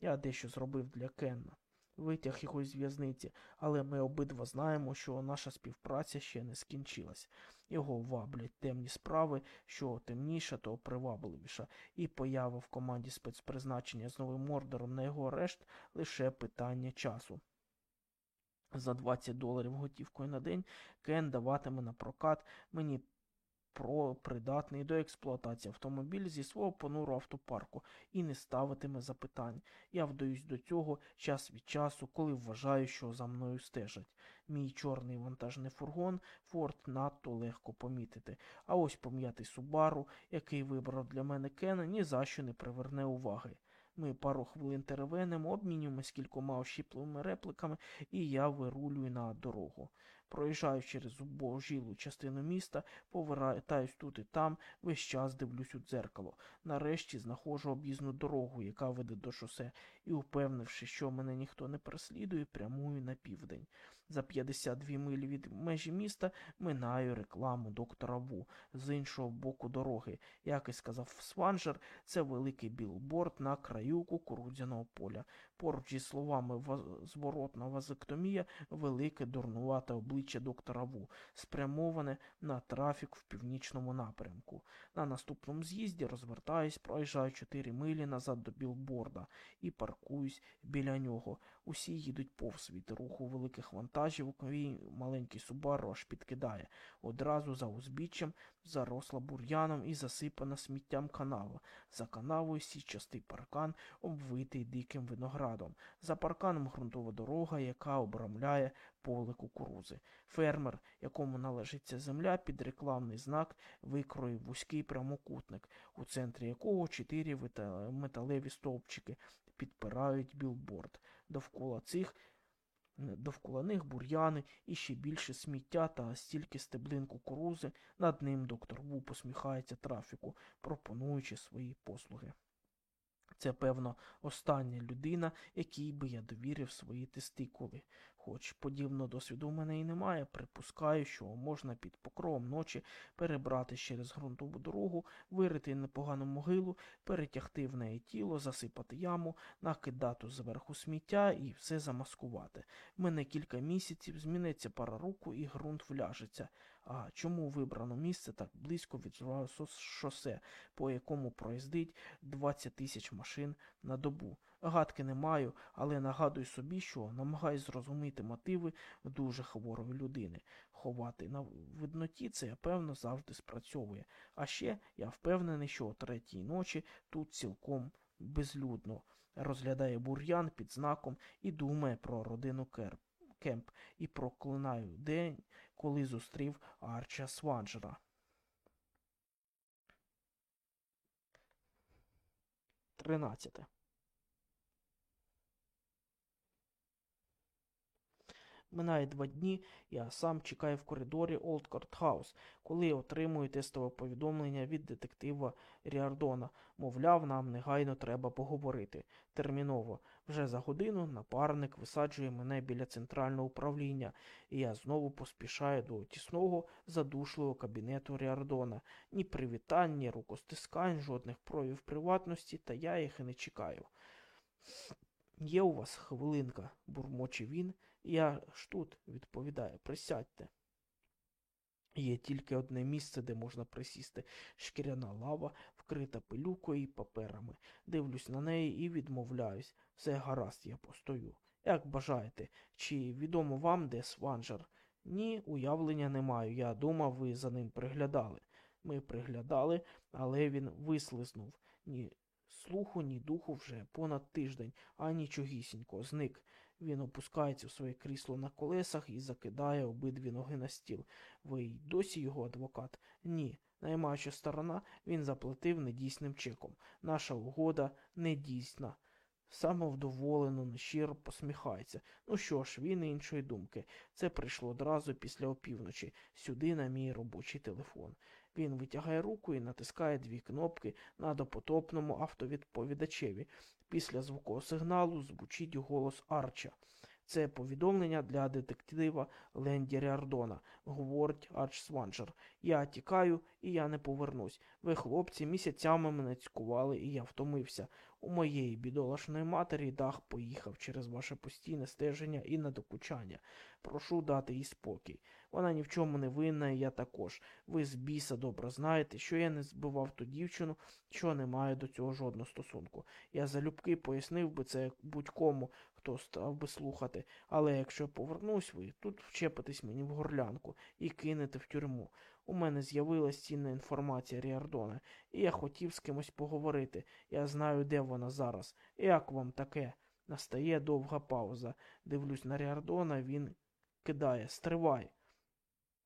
Я дещо зробив для Кенна. Витяг його з в'язниці, але ми обидва знаємо, що наша співпраця ще не скінчилась. Його ваблять темні справи, що темніша, то привабливіша, і поява в команді спецпризначення з новим ордером на його арешт лише питання часу. За 20 доларів готівкою на день Кен даватиме на прокат мені про придатний до експлуатації автомобіль зі свого понуру автопарку і не ставитиме запитань. Я вдаюсь до цього час від часу, коли вважаю, що за мною стежать. Мій чорний вантажний фургон Форд надто легко помітити, а ось пом'ятий Субару, який вибрав для мене Кена, ні за що не приверне уваги. Ми пару хвилин теревенимо, обмінюємось кількома ощіпливими репликами, і я вирулюю на дорогу. Проїжджаю через убожілу частину міста, повертаюсь тут і там, весь час дивлюсь у дзеркало. Нарешті знаходжу об'їзну дорогу, яка веде до шосе, і, упевнивши, що мене ніхто не переслідує, прямую на південь. За 52 милі від межі міста минаю рекламу доктора Ву з іншого боку дороги. Як і сказав Сванжер, це великий білборд на краю кукурудзяного поля. Поруч зі словами зворотна вазектомія, велике дурнувате обличчя доктора Ву, спрямоване на трафік в північному напрямку. На наступному з'їзді розвертаюсь, проїжджаю 4 милі назад до білборда і паркуюсь біля нього. Усі їдуть повз від руху великих вантажівок, і маленький Субару аж підкидає. Одразу за узбіччям заросла бур'яном і засипана сміттям канава. За канавою січастий паркан, обвитий диким виноградом. За парканом ґрунтова дорога, яка обрамляє поле кукурузи. Фермер, якому належить ця земля, під рекламний знак викроїв вузький прямокутник, у центрі якого чотири металеві стовпчики підпирають білборд. Довкола цих Довкола них бур'яни і ще більше сміття та стільки стеблин кукурузи. Над ним доктор Ву посміхається трафіку, пропонуючи свої послуги. Це, певно, остання людина, якій би я довірив свої тестикули. Хоч подібного досвіду в мене і немає, припускаю, що можна під покровом ночі перебрати через ґрунтову дорогу, вирити непогану могилу, перетягти в неї тіло, засипати яму, накидати зверху сміття і все замаскувати. В мене кілька місяців зміниться пара руку і ґрунт вляжеться. А чому вибрано місце так близько від шосе, по якому проїздить 20 тисяч машин на добу? Гадки не маю, але нагадую собі, що намагаюсь зрозуміти мотиви дуже хворої людини. Ховати на видноті це, певно, завжди спрацьовує. А ще я впевнений, що о третій ночі тут цілком безлюдно розглядає бур'ян під знаком і думає про родину Керп. Кемп і проклинаю день, коли зустрів Арча Сванджера. Тринадцяте. Минає два дні, я сам чекаю в коридорі Олд Хаус, коли отримую тестове повідомлення від детектива Ріардона. Мовляв, нам негайно треба поговорити. Терміново. Вже за годину напарник висаджує мене біля центрального управління, і я знову поспішаю до тісного, задушливого кабінету Ріардона. Ні привітань, ні рукостискань, жодних проявів приватності, та я їх і не чекаю. Є у вас хвилинка, бурмоче він. Я ж тут, відповідає, присядьте. Є тільки одне місце, де можна присісти шкіряна лава, вкрита пилюкою і паперами. Дивлюсь на неї і відмовляюсь. Все гаразд, я постою. Як бажаєте, чи відомо вам, де сванжер? Ні, уявлення не маю. Я думав, ви за ним приглядали. Ми приглядали, але він вислизнув. Ні слуху, ні духу вже понад тиждень, а нічогісінько, зник. Він опускається в своє крісло на колесах і закидає обидві ноги на стіл. Ви й досі його адвокат? Ні. Наймаюча сторона він заплатив недійсним чеком. Наша угода недійсна. Самовдоволено, нещиро посміхається. Ну що ж, він іншої думки. Це прийшло одразу після опівночі, сюди на мій робочий телефон. Він витягає руку і натискає дві кнопки на допотопному автовідповідачеві. Після звукового сигналу звучить голос Арча. Це повідомлення для детектива Ленді Ріардона, говорить Арч Сванджер. Я тікаю і я не повернусь. Ви, хлопці, місяцями мене цькували, і я втомився. У моєї бідолашної матері дах поїхав через ваше постійне стеження і надокучання. Прошу дати їй спокій. Вона ні в чому не винна, і я також. Ви з біса добре знаєте, що я не збивав ту дівчину, що не маю до цього жодного стосунку. Я залюбки пояснив би це будь-кому, хто став би слухати, але якщо повернусь, ви тут вчепитесь мені в горлянку і кинете в тюрму. У мене з'явилась цінна інформація Ріардона, і я хотів з кимось поговорити. Я знаю, де вона зараз. Як вам таке? Настає довга пауза. Дивлюсь на Ріардона, він кидає Стривай.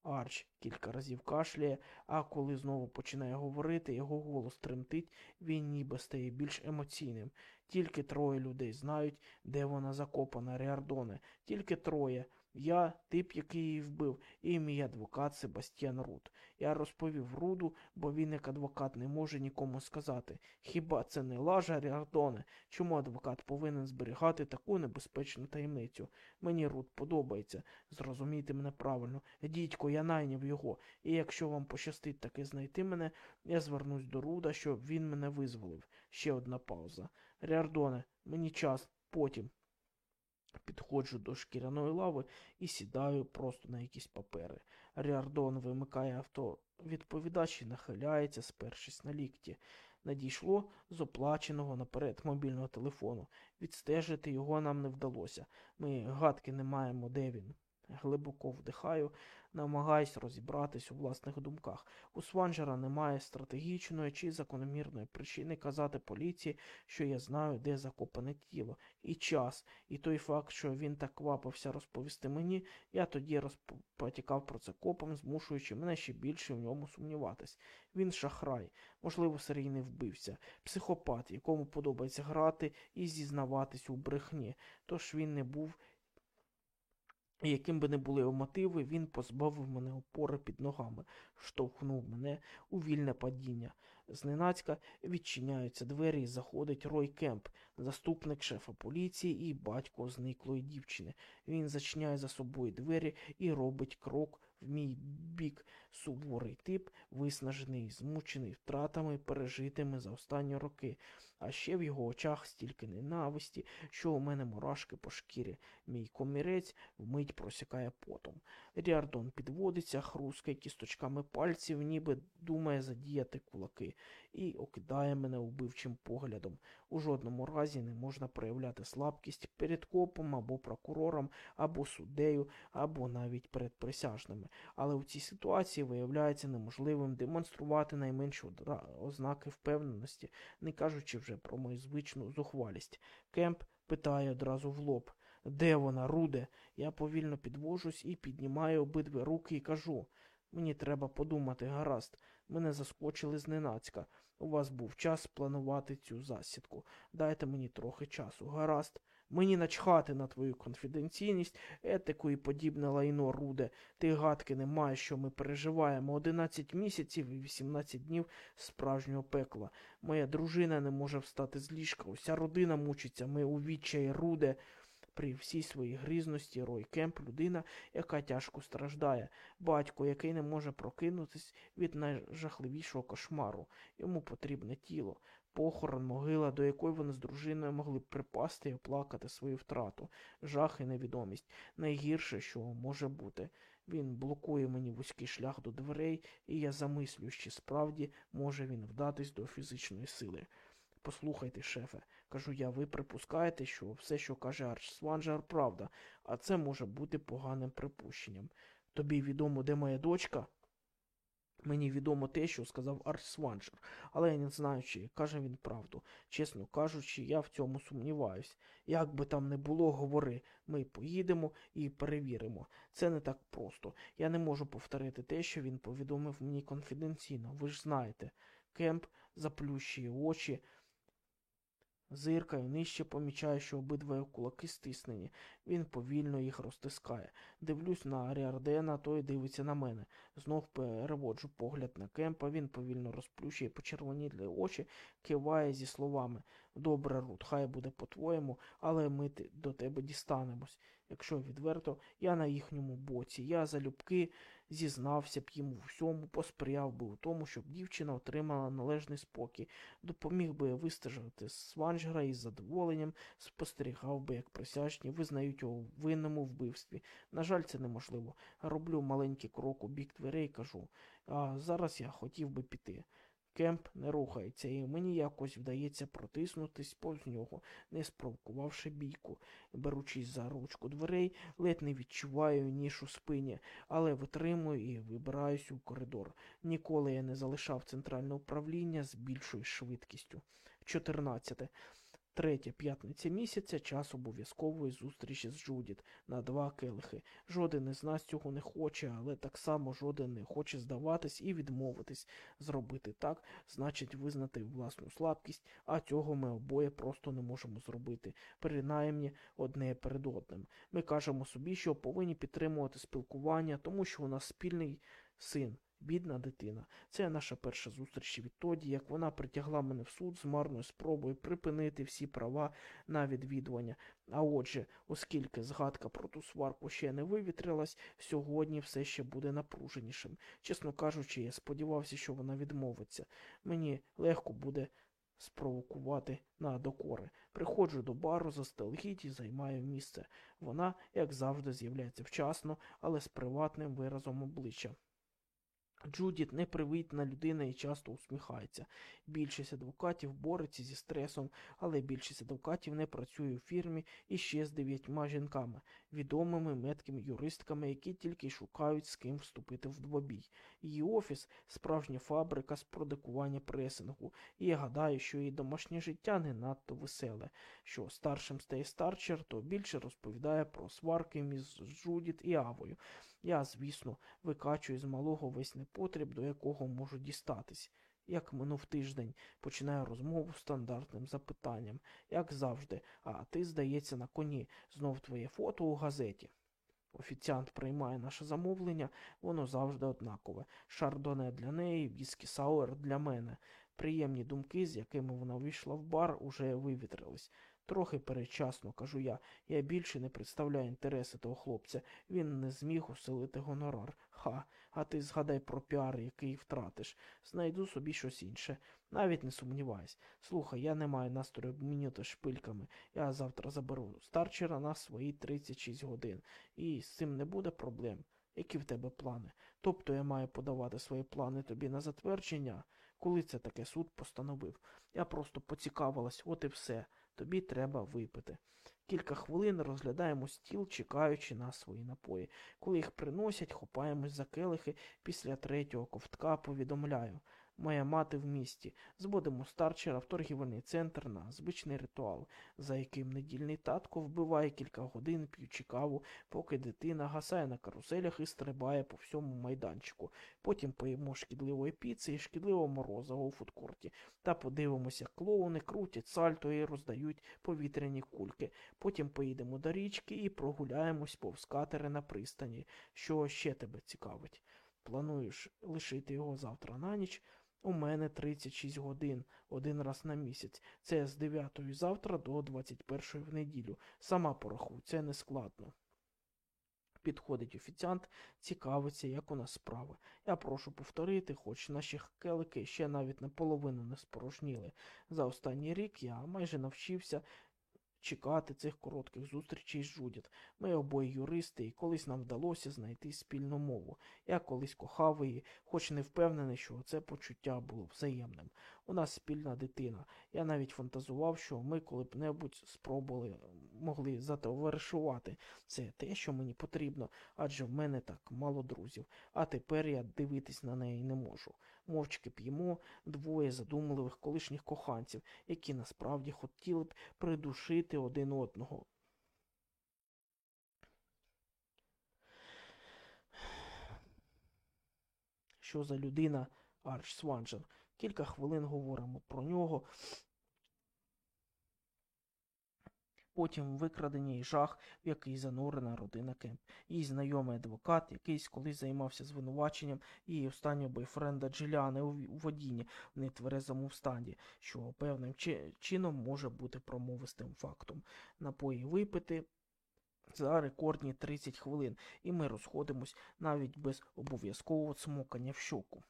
Арч кілька разів кашляє, а коли знову починає говорити, його голос тремтить, він ніби стає більш емоційним. Тільки троє людей знають, де вона закопана, Ріардоне. Тільки троє. Я, тип, який її вбив, і мій адвокат Себастьян Рут. Я розповів Руду, бо він як адвокат не може нікому сказати. Хіба це не лажа, Ріардоне? Чому адвокат повинен зберігати таку небезпечну таємницю? Мені Руд подобається. Зрозумійте мене правильно. Дідько, я найняв його, і якщо вам пощастить таки знайти мене, я звернусь до Руда, щоб він мене визволив. Ще одна пауза. Ріардоне, мені час, потім. Підходжу до шкіряної лави і сідаю просто на якісь папери. Ріардон вимикає авто. Відповідач нахиляється, спершись на лікті. Надійшло з оплаченого наперед мобільного телефону. Відстежити його нам не вдалося. Ми гадки не маємо, де він. Глибоко вдихаю, намагаюсь розібратись у власних думках. У Сванджера немає стратегічної чи закономірної причини казати поліції, що я знаю, де закопане тіло, і час, і той факт, що він так квапився розповісти мені, я тоді розпотікав про це копом, змушуючи мене ще більше в ньому сумніватись. Він шахрай, можливо, серійний вбивця, психопат, якому подобається грати і зізнаватись у брехні. Тож він не був яким би не були його мотиви, він позбавив мене опори під ногами, штовхнув мене у вільне падіння. Зненацька відчиняються двері і заходить Рой Кемп, заступник шефа поліції і батько зниклої дівчини. Він зачиняє за собою двері і робить крок в мій бік. Суворий тип, виснажений, змучений втратами, пережитими за останні роки. А ще в його очах стільки ненависті, що у мене мурашки по шкірі. Мій комірець вмить просікає потом. Ріардон підводиться, хрускає кісточками пальців, ніби думає задіяти кулаки, і окидає мене вбивчим поглядом. У жодному разі не можна проявляти слабкість перед копом або прокурором, або суддею, або навіть перед присяжними. Але в цій ситуації виявляється неможливим демонструвати найменші ознаки впевненості, не кажучи вже про мою звичну зухвалість. Кемп питає одразу в лоб. Де вона, Руде? Я повільно підвожусь і піднімаю обидві руки і кажу. Мені треба подумати, гаразд. Мене заскочили зненацька. У вас був час планувати цю засідку. Дайте мені трохи часу. Гаразд. Мені начхати на твою конфіденційність, етику і подібне лайно, Руде. Ти гадки не маєш, що ми переживаємо 11 місяців і 18 днів справжнього пекла. Моя дружина не може встати з ліжка, уся родина мучиться, ми у відчаї, Руде. При всій своїй грізності Рой Кемп людина, яка тяжко страждає, батько, який не може прокинутись від найжахливішого кошмару. Йому потрібне тіло, похорон, могила, до якої вони з дружиною могли б припасти і оплакати свою втрату, жах і невідомість. Найгірше, що може бути. Він блокує мені вузький шлях до дверей, і я замислю, чи справді може він вдатись до фізичної сили. Послухайте, шефе, кажу я, ви припускаєте, що все, що каже Арчсванджер, правда, а це може бути поганим припущенням. Тобі відомо, де моя дочка? Мені відомо те, що сказав Арсванджер, але я не знаю, чи каже він правду. Чесно кажучи, я в цьому сумніваюсь. Як би там не було, говори, ми поїдемо і перевіримо. Це не так просто. Я не можу повторити те, що він повідомив мені конфіденційно. Ви ж знаєте. Кемп заплющує очі. Зиркаю нижче помічаю, що обидва його кулаки стиснені. Він повільно їх розтискає. Дивлюсь на Аріардена, той дивиться на мене. Знов переводжу погляд на кемпа, він повільно розплющує почервонідлі очі, киває зі словами Добре, Рут, хай буде по-твоєму, але ми до тебе дістанемось. Якщо відверто, я на їхньому боці. Я залюбки зізнався б їм у всьому, посприяв би у тому, щоб дівчина отримала належний спокій, допоміг би вистежити Сванжера і з задоволенням спостерігав би, як присяжні визнають його винному вбивстві. На жаль, це неможливо. Роблю маленький крок у бік дверей, кажу, а зараз я хотів би піти. Кемп не рухається, і мені якось вдається протиснутись повз нього, не спровокувавши бійку. Беручись за ручку дверей, ледь не відчуваю ніж у спині, але витримую і вибираюсь у коридор. Ніколи я не залишав центральне управління з більшою швидкістю. 14. Третя п'ятниця місяця час обов'язкової зустрічі з Джудіт на два келихи. Жоден із нас цього не хоче, але так само жоден не хоче здаватись і відмовитись. Зробити так значить визнати власну слабкість, а цього ми обоє просто не можемо зробити, принаймні одне перед одним. Ми кажемо собі, що повинні підтримувати спілкування, тому що у нас спільний син. Бідна дитина. Це наша перша зустріч відтоді, як вона притягла мене в суд з марною спробою припинити всі права на відвідування. А отже, оскільки згадка про ту сварку ще не вивітрилась, сьогодні все ще буде напруженішим. Чесно кажучи, я сподівався, що вона відмовиться. Мені легко буде спровокувати на докори. Приходжу до бару заздалегідь і займаю місце. Вона, як завжди, з'являється вчасно, але з приватним виразом обличчя. Джудіт непривітна людина і часто усміхається. Більшість адвокатів бореться зі стресом, але більшість адвокатів не працює у фірмі і ще з дев'ятьма жінками, відомими меткими юристками, які тільки шукають з ким вступити в двобій. Її офіс справжня фабрика з продикування пресингу, і я гадаю, що її домашнє життя не надто веселе. Що старшим стає старчер, то більше розповідає про сварки між Джудіт і Авою. Я, звісно, викачую з малого весь непотріб, до якого можу дістатись. Як минув тиждень, починаю розмову стандартним запитанням, як завжди, а ти, здається, на коні, знов твоє фото у газеті. Офіціант приймає наше замовлення, воно завжди однакове. Шардоне для неї, віскі сауер для мене. Приємні думки, з якими вона вийшла в бар, уже вивітрились. Трохи передчасно, кажу я, я більше не представляю інтереси того хлопця. Він не зміг осилити гонорар. Ха, а ти згадай про піар, який втратиш. Знайду собі щось інше. Навіть не сумнівайся. Слухай, я не маю настрою обмінюватись шпильками. Я завтра заберу старчера на свої 36 годин. І з цим не буде проблем. Які в тебе плани? Тобто я маю подавати свої плани тобі на затвердження? Коли це таке суд постановив? Я просто поцікавилась, от і все. Тобі треба випити. Кілька хвилин розглядаємо стіл, чекаючи на свої напої. Коли їх приносять, хопаємось за келихи, після третього ковтка повідомляю. Моя мати в місті. Зводимо старчера в торгівельний центр на звичний ритуал, за яким недільний татко вбиває кілька годин, п'ючи каву, поки дитина гасає на каруселях і стрибає по всьому майданчику. Потім поїмо шкідливої піци і шкідливого морозива у фудкорті. Та подивимося, клоуни крутять сальто і роздають повітряні кульки. Потім поїдемо до річки і прогуляємось повз катери на пристані. Що ще тебе цікавить? Плануєш лишити його завтра на ніч? У мене 36 годин, один раз на місяць. Це з 9 завтра до 21 в неділю. Сама порахуй, це не складно. Підходить офіціант, цікавиться, як у нас справи. Я прошу повторити, хоч наші келики ще навіть наполовину не спорожніли. За останній рік я майже навчився чекати цих коротких зустрічей з Жудіт. Ми обоє юристи, і колись нам вдалося знайти спільну мову. Я колись кохав її, хоч не впевнений, що це почуття було взаємним. У нас спільна дитина. Я навіть фантазував, що ми коли-б-небудь спробували могли затоваришувати. Це те, що мені потрібно, адже в мене так мало друзів. А тепер я дивитись на неї не можу. Мовчки п'ємо двоє задумливих колишніх коханців, які насправді хотіли б придушити один одного. Що за людина Арч Сванджер? Кілька хвилин говоримо про нього. Потім викрадення і жах, в який занурена родина Кемп. Її знайомий адвокат, якийсь колись займався звинуваченням її останнього бойфренда Джиліани у водінні в нетверезому стані, що певним чином може бути промовистим фактом. Напої випити, за рекордні 30 хвилин, і ми розходимось навіть без обов'язкового цмокання в щоку.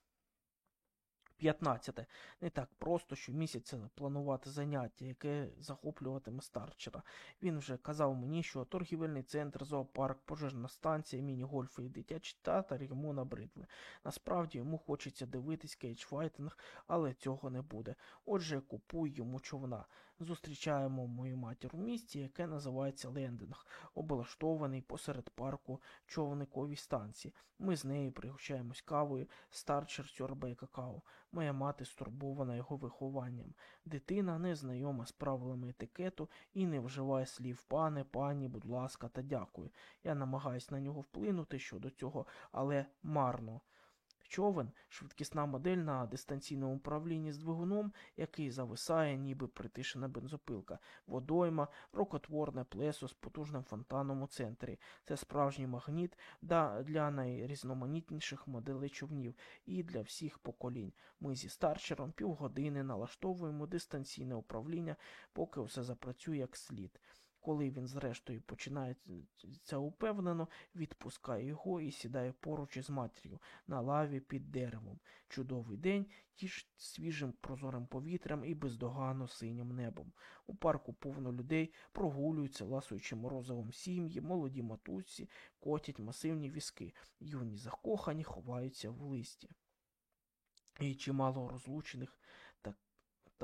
15. Не так просто щомісяця планувати заняття, яке захоплюватиме старчера. Він вже казав мені, що торгівельний центр, зоопарк, пожежна станція, міні-гольфи і дитячий театр йому набридли. Насправді йому хочеться дивитись кейдж-файтинг, але цього не буде. Отже, купуй йому човна. Зустрічаємо мою матір у місті, яке називається Лендинг, облаштований посеред парку човниковій станції. Ми з нею пригощаємось кавою, старчер сьорбає какао. Моя мати стурбована його вихованням. Дитина не знайома з правилами етикету і не вживає слів пане, пані, будь ласка та дякую. Я намагаюсь на нього вплинути щодо цього, але марно. Човен швидкісна модель на дистанційному управлінні з двигуном, який зависає, ніби притишена бензопилка, водойма, рокотворне плесо з потужним фонтаном у центрі. Це справжній магніт для найрізноманітніших моделей човнів і для всіх поколінь. Ми зі старчером півгодини налаштовуємо дистанційне управління, поки все запрацює як слід. Коли він, зрештою, починається упевнено, відпускає його і сідає поруч із матір'ю на лаві під деревом. Чудовий день, тіж свіжим прозорим повітрям і бездоганно синім небом. У парку повно людей прогулюються, ласуючи морозовим сім'ї, молоді матусі, котять масивні візки, юні закохані ховаються в листі. І чимало розлучених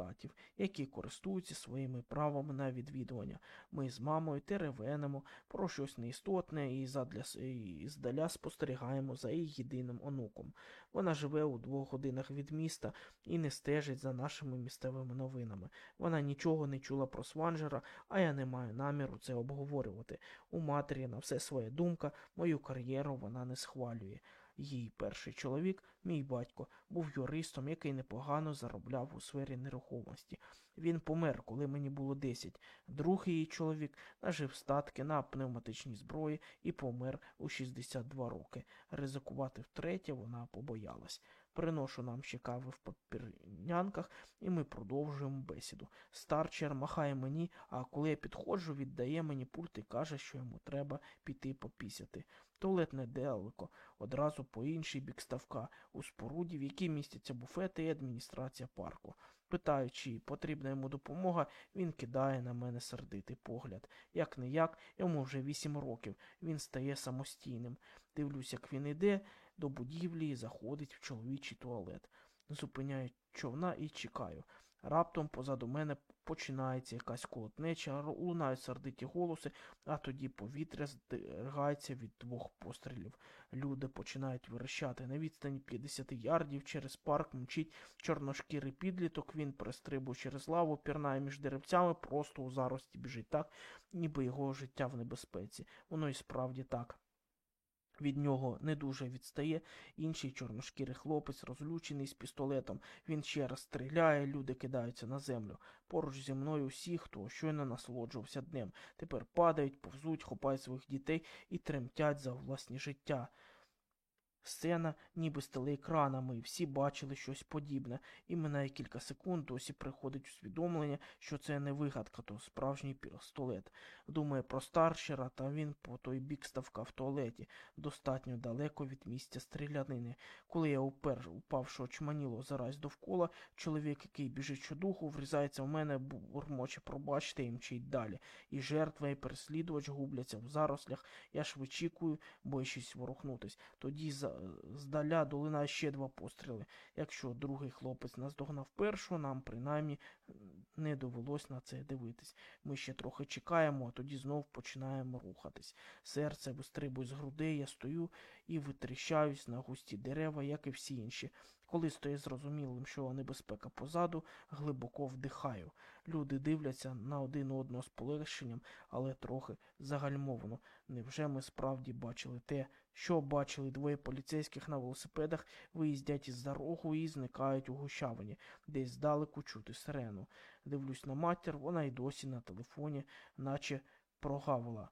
татів, які користуються своїми правами на відвідування. Ми з мамою теревенимо про щось неістотне і задля і здаля спостерігаємо за її єдиним онуком. Вона живе у двох годинах від міста і не стежить за нашими місцевими новинами. Вона нічого не чула про Сванжера, а я не маю наміру це обговорювати. У матері на все своя думка, мою кар'єру вона не схвалює. Її перший чоловік, мій батько, був юристом, який непогано заробляв у сфері нерухомості. Він помер, коли мені було 10. Другий її чоловік нажив статки на пневматичній зброї і помер у 62 роки. Ризикувати втретє вона побоялась. Приношу нам ще кави в папірнянках, і ми продовжуємо бесіду. Старчер махає мені, а коли я підходжу, віддає мені пульт і каже, що йому треба піти попісяти. Туалет недалеко, одразу по інший бік ставка, у споруді, в якій містяться буфети і адміністрація парку. Питаю, чи потрібна йому допомога, він кидає на мене сердитий погляд. Як не як, йому вже вісім років, він стає самостійним. Дивлюсь, як він іде до будівлі і заходить в чоловічий туалет. Зупиняю човна і чекаю. Раптом позаду мене починається якась колотнеча, лунають сердиті голоси, а тоді повітря здригається від двох пострілів. Люди починають верещати. На відстані 50 ярдів через парк мчить чорношкірий підліток, він перестрибує через лаву, пірнає між деревцями, просто у зарості біжить так, ніби його життя в небезпеці. Воно і справді так. Від нього не дуже відстає інший чорношкірий хлопець, розлючений з пістолетом. Він ще раз стріляє, люди кидаються на землю. Поруч зі мною всі, хто щойно насолоджувався днем. Тепер падають, повзуть, хопають своїх дітей і тремтять за власні життя. Сцена ніби з телеекранами, і всі бачили щось подібне, і минає кілька секунд, досі приходить усвідомлення, що це не вигадка, то справжній пістолет. Думає про старшера, та він по той бік ставка в туалеті, достатньо далеко від місця стрілянини. Коли я упер, упавши очманіло зараз довкола, чоловік, який біжить щодуху, врізається в мене, бурмоче, пробачте і мчить далі. І жертва, і переслідувач губляться в зарослях. Я ж вичікую, боячись ворухнутись. Тоді за здаля долинає ще два постріли. Якщо другий хлопець наздогнав першу, нам принаймні не довелось на це дивитись. Ми ще трохи чекаємо, а тоді знов починаємо рухатись. Серце вистрибує з грудей, я стою і витріщаюсь на густі дерева, як і всі інші. Коли стає зрозумілим, що небезпека позаду, глибоко вдихаю. Люди дивляться на один одного з полегшенням, але трохи загальмовано. Невже ми справді бачили те, що бачили двоє поліцейських на велосипедах, виїздять із за рогу і зникають у гущавині, десь здалеку чути сирену. Дивлюсь на матір, вона й досі на телефоні, наче прогавила.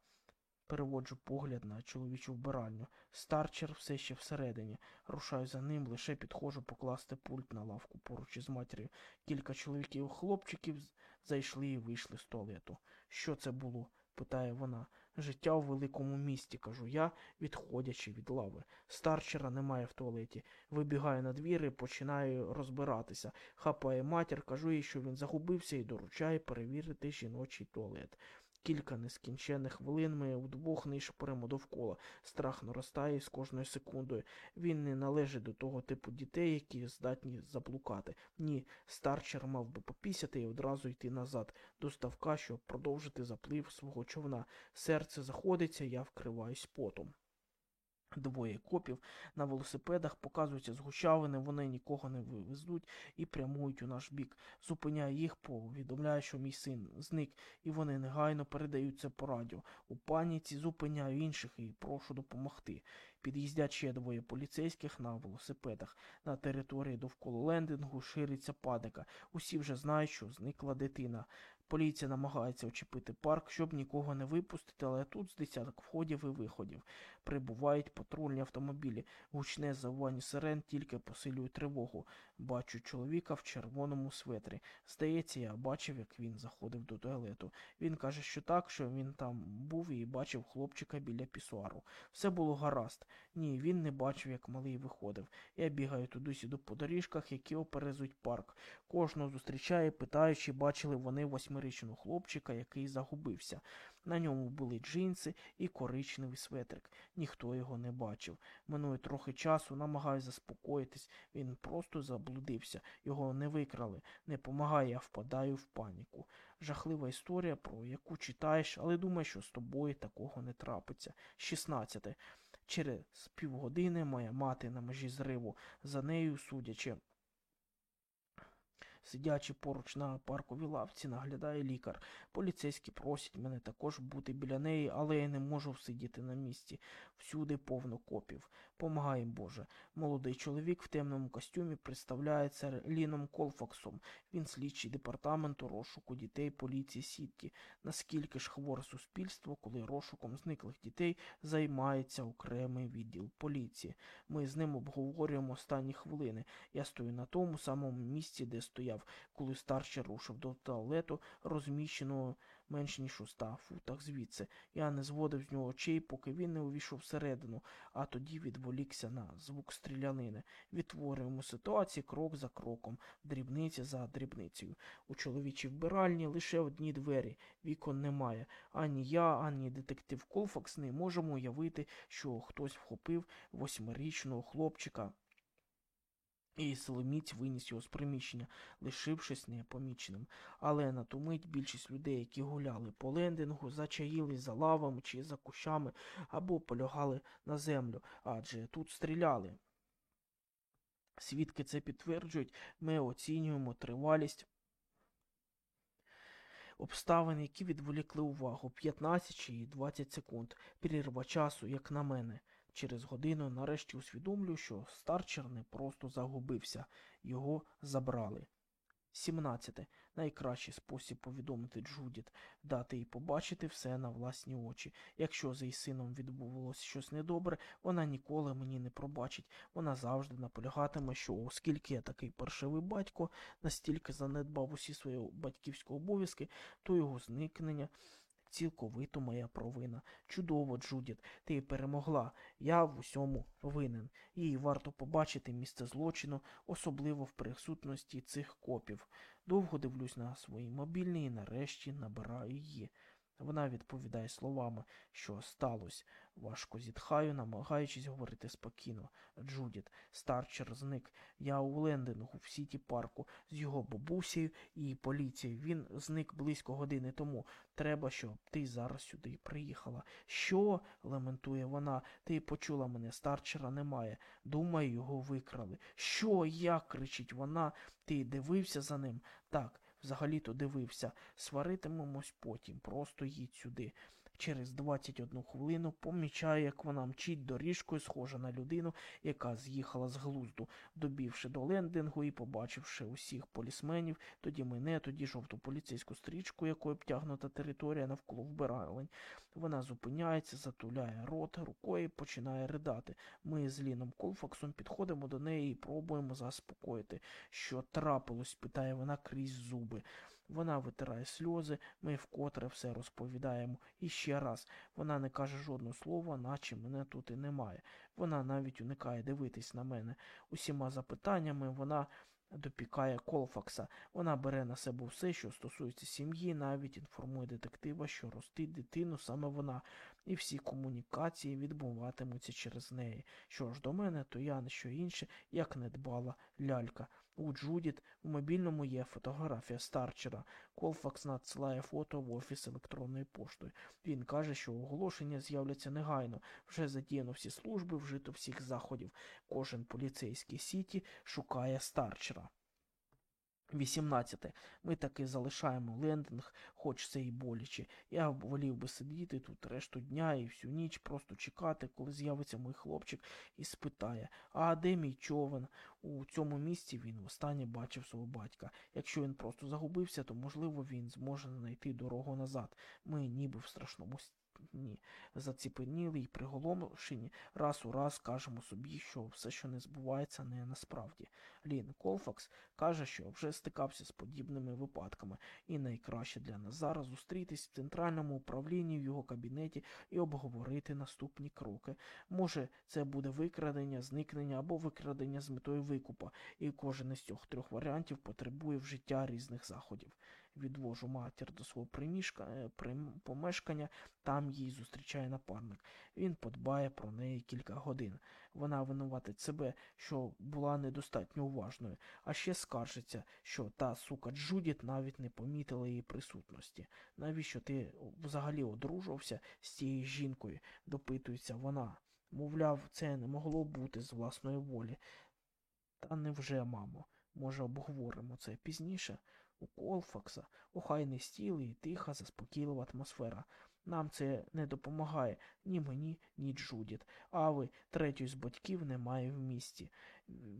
Переводжу погляд на чоловічу вбиральню. Старчер все ще всередині. Рушаю за ним, лише підходжу покласти пульт на лавку поруч із матір'ю. Кілька чоловіків хлопчиків зайшли і вийшли з туалету. Що це було? питає вона. Життя у великому місті, кажу я, відходячи від лави. Старчера немає в туалеті. Вибігаю на двір і починаю розбиратися. Хапає матір, кажу їй, що він загубився і доручає перевірити жіночий туалет. Кілька нескінчених хвилин ми вдвох нишпоримо довкола. Страх наростає з кожною секундою. Він не належить до того типу дітей, які здатні заблукати. Ні, старчер мав би попісяти і одразу йти назад, до ставка, щоб продовжити заплив свого човна. Серце заходиться, я вкриваюсь потом. Двоє копів на велосипедах показуються з гущавини, вони нікого не вивезуть і прямують у наш бік. Зупиняю їх, повідомляю, що мій син зник, і вони негайно передають це по радіо. У паніці зупиняю інших і прошу допомогти. Під'їздять ще двоє поліцейських на велосипедах. На території довкола лендингу шириться паника. Усі вже знають, що зникла дитина. Поліція намагається очепити парк, щоб нікого не випустити, але тут з десяток входів і виходів. Прибувають патрульні автомобілі. Гучне завування сирен тільки посилює тривогу. Бачу чоловіка в червоному светрі. Здається, я бачив, як він заходив до туалету. Він каже, що так, що він там був і бачив хлопчика біля пісуару. Все було гаразд. Ні, він не бачив, як малий виходив. Я бігаю туди-сюди по доріжках, які оперезують парк. Кожного зустрічає, питаючи, бачили вони восьмирічного хлопчика, який загубився. На ньому були джинси і коричневий светрик. Ніхто його не бачив. Минує трохи часу, намагаюся заспокоїтись. Він просто заблудився, його не викрали. Не помагає, я впадаю в паніку. Жахлива історія, про яку читаєш, але думаю, що з тобою такого не трапиться. 16. Через півгодини моя мати на межі зриву. За нею, судячи. Сидячи поруч на парковій лавці, наглядає лікар. Поліцейські просять мене також бути біля неї, але я не можу всидіти на місці. Всюди повно копів. Помагай, Боже. Молодий чоловік в темному костюмі представляється Ліном Колфаксом. Він слідчий департаменту розшуку дітей поліції Сітки. Наскільки ж хворе суспільство, коли розшуком зниклих дітей займається окремий відділ поліції. Ми з ним обговорюємо останні хвилини. Я стою на тому самому місці, де стояв, коли старший рушив до туалету, розміщеного менш ніж у ста футах звідси. Я не зводив з нього очей, поки він не увійшов всередину, а тоді відволікся на звук стрілянини. Відтворюємо ситуації крок за кроком, дрібниця за дрібницею. У чоловічій вбиральні лише одні двері, вікон немає. Ані я, ані детектив Колфакс не можемо уявити, що хтось вхопив восьмирічного хлопчика. І силоміць виніс його з приміщення, лишившись непоміченим. Але на ту мить більшість людей, які гуляли по лендингу, зачаїли за лавами чи за кущами або полягали на землю, адже тут стріляли. Свідки це підтверджують, ми оцінюємо тривалість обставин, які відволікли увагу 15 чи 20 секунд, перерва часу, як на мене. Через годину нарешті усвідомлюю, що старчер не просто загубився, його забрали. 17. Найкращий спосіб повідомити Джудіт, дати їй побачити все на власні очі. Якщо за її сином відбувалося щось недобре, вона ніколи мені не пробачить. Вона завжди наполягатиме, що, оскільки я такий паршивий батько, настільки занедбав усі свої батьківські обов'язки, то його зникнення цілковито моя провина. Чудово, Джудіт, ти перемогла. Я в усьому винен. Їй варто побачити місце злочину, особливо в присутності цих копів. Довго дивлюсь на свої мобільні і нарешті набираю її. Вона відповідає словами, що сталося. Важко зітхаю, намагаючись говорити спокійно. Джудіт, старчер зник. Я у лендингу в сіті парку з його бабусею і поліцією. Він зник близько години тому. Треба, щоб ти зараз сюди приїхала. Що? лементує вона. Ти почула мене, старчера немає. Думаю, його викрали. Що? Як? кричить вона. Ти дивився за ним? Так. Взагалі-то дивився. Сваритимемось потім, просто їдь сюди. Через 21 хвилину помічаю, як вона мчить доріжкою, схожа на людину, яка з'їхала з глузду, добівши до лендингу і побачивши усіх полісменів, тоді мене, тоді жовту поліцейську стрічку, якою обтягнута територія навколо вбиралень. Вона зупиняється, затуляє рот рукою починає ридати. Ми з Ліном Колфаксом підходимо до неї і пробуємо заспокоїти. Що трапилось? питає вона крізь зуби. Вона витирає сльози, ми вкотре все розповідаємо. І ще раз, вона не каже жодного слова, наче мене тут і немає. Вона навіть уникає дивитись на мене. Усіма запитаннями вона допікає Колфакса. Вона бере на себе все, що стосується сім'ї, навіть інформує детектива, що ростить дитину саме вона, і всі комунікації відбуватимуться через неї. Що ж до мене, то я не що інше, як недбала лялька. У Джудіт у мобільному є фотографія Старчера. Колфакс надсилає фото в офіс електронної поштою. Він каже, що оголошення з'являться негайно. Вже задіяно всі служби, вжито всіх заходів. Кожен поліцейський сіті шукає Старчера. 18. Ми таки залишаємо лендинг, хоч це і боляче. Я волів би сидіти тут решту дня і всю ніч просто чекати, коли з'явиться мій хлопчик і спитає, а де мій човен? У цьому місці він востаннє бачив свого батька. Якщо він просто загубився, то можливо він зможе знайти дорогу назад. Ми ніби в страшному заціпеніли й приголомшені, раз у раз кажемо собі, що все, що не збувається, не насправді. Лін Колфакс каже, що вже стикався з подібними випадками, і найкраще для нас зараз зустрітись в центральному управлінні в його кабінеті і обговорити наступні кроки. Може, це буде викрадення, зникнення або викрадення з метою викупа, і кожен із цих трьох варіантів потребує вжиття різних заходів відвожу матір до свого примішка, е, помешкання, там її зустрічає напарник. Він подбає про неї кілька годин. Вона винуватить себе, що була недостатньо уважною, а ще скаржиться, що та сука Джудіт навіть не помітила її присутності. Навіщо ти взагалі одружувався з цією жінкою? допитується вона. Мовляв, це не могло бути з власної волі. Та невже, мамо? Може, обговоримо це пізніше? У Колфакса охайний стіл і тиха, заспокійлива атмосфера. Нам це не допомагає ні мені, ні Джудіт. А ви третьої з батьків немає в місті.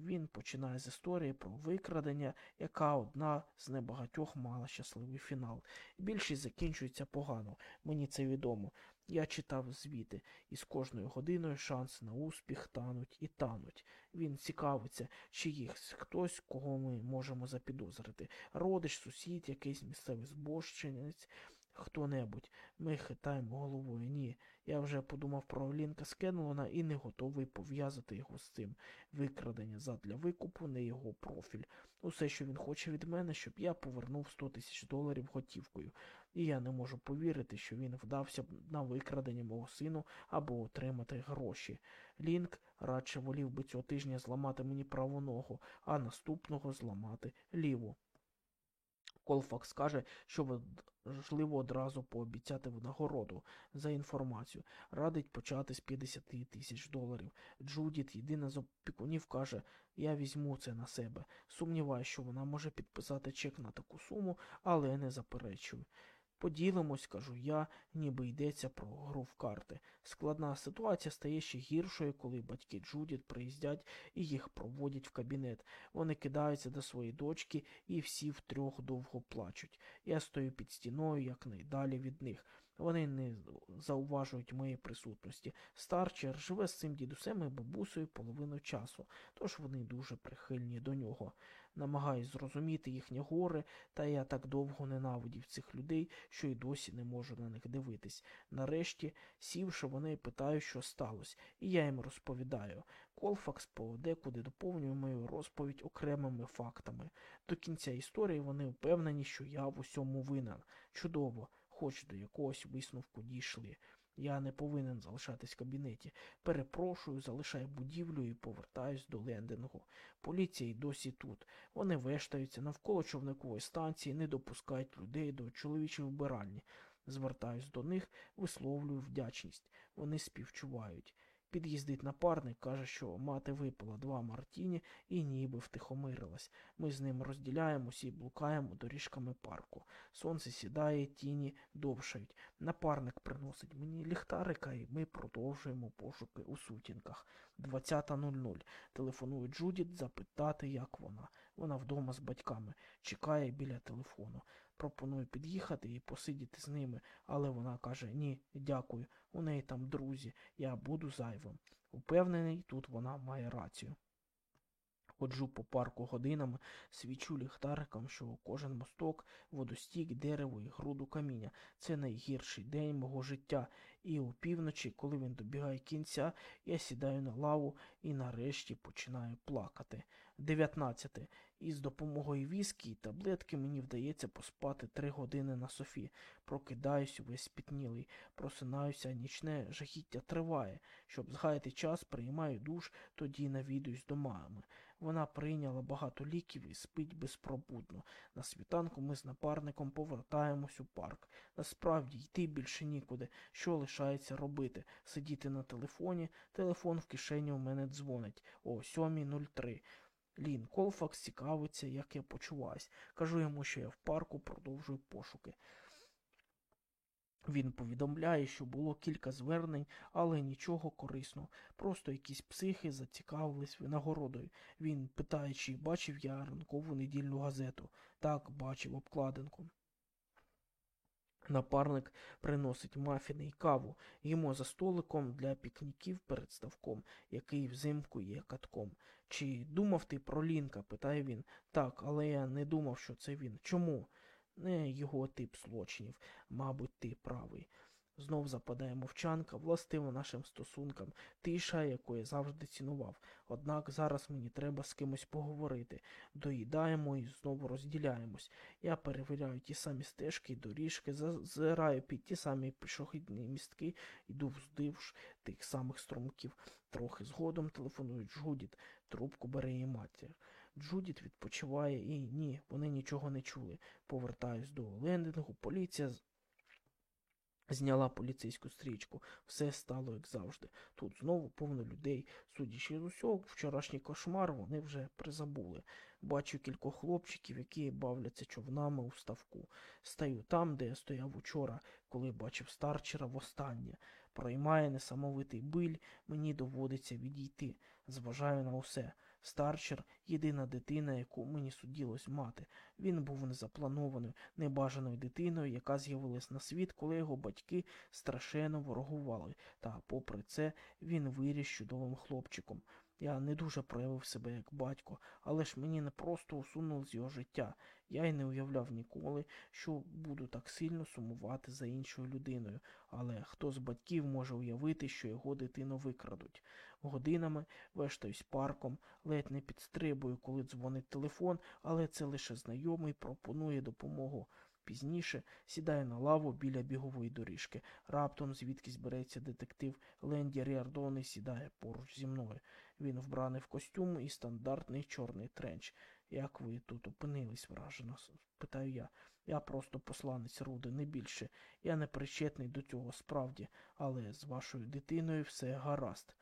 Він починає з історії про викрадення, яка одна з небагатьох мала щасливий фінал. Більшість закінчується погано, мені це відомо. Я читав звіти, і з кожною годиною шанси на успіх тануть і тануть. Він цікавиться, чи їх хтось, кого ми можемо запідозрити. Родич, сусід, якийсь місцевий збожчинець, хто-небудь. Ми хитаємо головою. Ні. Я вже подумав про Лінка Скенлона і не готовий пов'язати його з цим. Викрадення задля викупу, не його профіль. Усе, що він хоче від мене, щоб я повернув 100 тисяч доларів готівкою. І я не можу повірити, що він вдався б на викрадення мого сину або отримати гроші. Лінк радше волів би цього тижня зламати мені праву ногу, а наступного зламати ліву. Колфакс каже, що важливо одразу пообіцяти винагороду за інформацію. Радить почати з 50 тисяч доларів. Джудіт, єдина з опікунів, каже, я візьму це на себе. Сумніваюся, що вона може підписати чек на таку суму, але не заперечую. Поділимось, кажу я, ніби йдеться про гру в карти. Складна ситуація стає ще гіршою, коли батьки Джудіт приїздять і їх проводять в кабінет. Вони кидаються до своєї дочки і всі втрьох довго плачуть. Я стою під стіною якнайдалі від них. Вони не зауважують моєї присутності. Старчер живе з цим дідусем і бабусею половину часу, тож вони дуже прихильні до нього намагаюсь зрозуміти їхнє горе, та я так довго ненавидів цих людей, що й досі не можу на них дивитись. Нарешті, сівши, вони питають, що сталося, і я їм розповідаю. Колфакс подекуди доповнює мою розповідь окремими фактами. До кінця історії вони впевнені, що я в усьому винен. Чудово, хоч до якогось висновку дійшли. Я не повинен залишатись в кабінеті. Перепрошую, залишаю будівлю і повертаюсь до лендингу. Поліція й досі тут. Вони вештаються навколо човникової станції, не допускають людей до чоловічої вбиральні. Звертаюсь до них, висловлюю вдячність. Вони співчувають. Під'їздить напарник, каже, що мати випила два мартіні і ніби втихомирилась. Ми з ним розділяємося і блукаємо доріжками парку. Сонце сідає, тіні довшають. Напарник приносить мені ліхтарика, і ми продовжуємо пошуки у сутінках. 20.00. Телефоную Джудіт запитати, як вона. Вона вдома з батьками, чекає біля телефону. Пропоную під'їхати і посидіти з ними, але вона каже ні, дякую. У неї там друзі, я буду зайвим. Упевнений, тут вона має рацію. Ходжу по парку годинами, свічу ліхтариком, що кожен мосток, водостік, дерево і груду каміння. Це найгірший день мого життя. І опівночі, коли він добігає кінця, я сідаю на лаву і нарешті починаю плакати. 19. Із допомогою віскі і таблетки мені вдається поспати три години на софі. Прокидаюсь увесь спітнілий, просинаюся, нічне жахіття триває. Щоб згаяти час, приймаю душ, тоді навідуюсь до мами. Вона прийняла багато ліків і спить безпробудно. На світанку ми з напарником повертаємось у парк. Насправді йти більше нікуди. Що лишається робити? Сидіти на телефоні. Телефон в кишені у мене дзвонить о 7.03. Лін Колфакс цікавиться, як я почуваюсь. Кажу йому, що я в парку продовжую пошуки. Він повідомляє, що було кілька звернень, але нічого корисного. Просто якісь психи зацікавились винагородою. Він питає, чи бачив я ранкову недільну газету. Так, бачив обкладинку. Напарник приносить мафіни й каву, їмо за столиком для пікніків перед ставком, який взимку є катком. Чи думав ти про Лінка? питає він. Так, але я не думав, що це він. Чому? Не його тип злочинів, мабуть, ти правий. Знов западає мовчанка, властиво нашим стосункам, тиша, яку я завжди цінував. Однак зараз мені треба з кимось поговорити. Доїдаємо і знову розділяємось. Я перевіряю ті самі стежки доріжки, зазираю під ті самі пішохідні містки, йду вздовж тих самих струмків. Трохи згодом телефонують Джудіт, трубку бере її матір. Джудіт відпочиває і ні, вони нічого не чули. Повертаюсь до лендингу, поліція Зняла поліцейську стрічку. Все стало, як завжди. Тут знову повно людей. Судячи з усього, вчорашній кошмар вони вже призабули. Бачу кількох хлопчиків, які бавляться човнами у ставку. Стаю там, де я стояв учора, коли бачив старчера востаннє. Проймає несамовитий биль, мені доводиться відійти. Зважаю на усе. Старчер єдина дитина, яку мені суділось мати. Він був незапланованою, небажаною дитиною, яка з'явилась на світ, коли його батьки страшенно ворогували, та, попри це, він виріс чудовим хлопчиком. Я не дуже проявив себе як батько, але ж мені не просто усунули з його життя. Я й не уявляв ніколи, що буду так сильно сумувати за іншою людиною. Але хто з батьків може уявити, що його дитину викрадуть? Годинами вештаюсь парком, ледь не підстрибую, коли дзвонить телефон, але це лише знайомий пропонує допомогу. Пізніше сідає на лаву біля бігової доріжки. Раптом звідкись береться детектив Ленді Ріардон і сідає поруч зі мною. Він вбраний в костюм і стандартний чорний тренч. Як ви тут опинились, вражено? питаю я. Я просто посланець Руди, не більше. Я не причетний до цього справді, але з вашою дитиною все гаразд.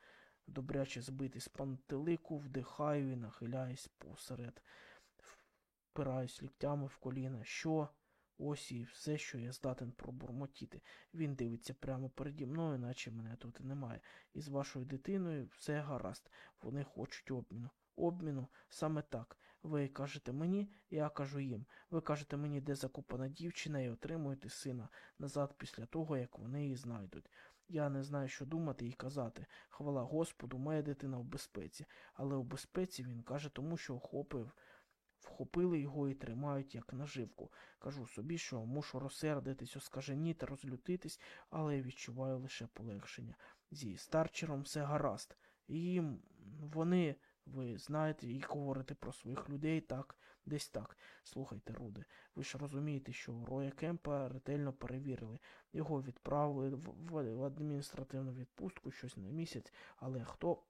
Добряче збитий з пантелику, вдихаю і нахиляюсь посеред. Впираюсь ліктями в коліна. Що? Ось і все, що я здатен пробурмотіти. Він дивиться прямо переді мною, наче мене тут немає. І з вашою дитиною все гаразд. Вони хочуть обміну. Обміну саме так. Ви кажете мені, я кажу їм. Ви кажете мені, де закопана дівчина, і отримуєте сина назад після того, як вони її знайдуть. Я не знаю, що думати і казати. Хвала Господу, моя дитина в безпеці. Але в безпеці він каже тому, що охопив. Вхопили його і тримають, як наживку. Кажу собі, що мушу розсердитись, оскаженіти, розлютитись, але відчуваю лише полегшення. Зі старчером все гаразд. І вони, ви знаєте, і говорите про своїх людей так, десь так. Слухайте, Руде, ви ж розумієте, що Роя Кемпа ретельно перевірили. Його відправили в адміністративну відпустку щось на місяць, але хто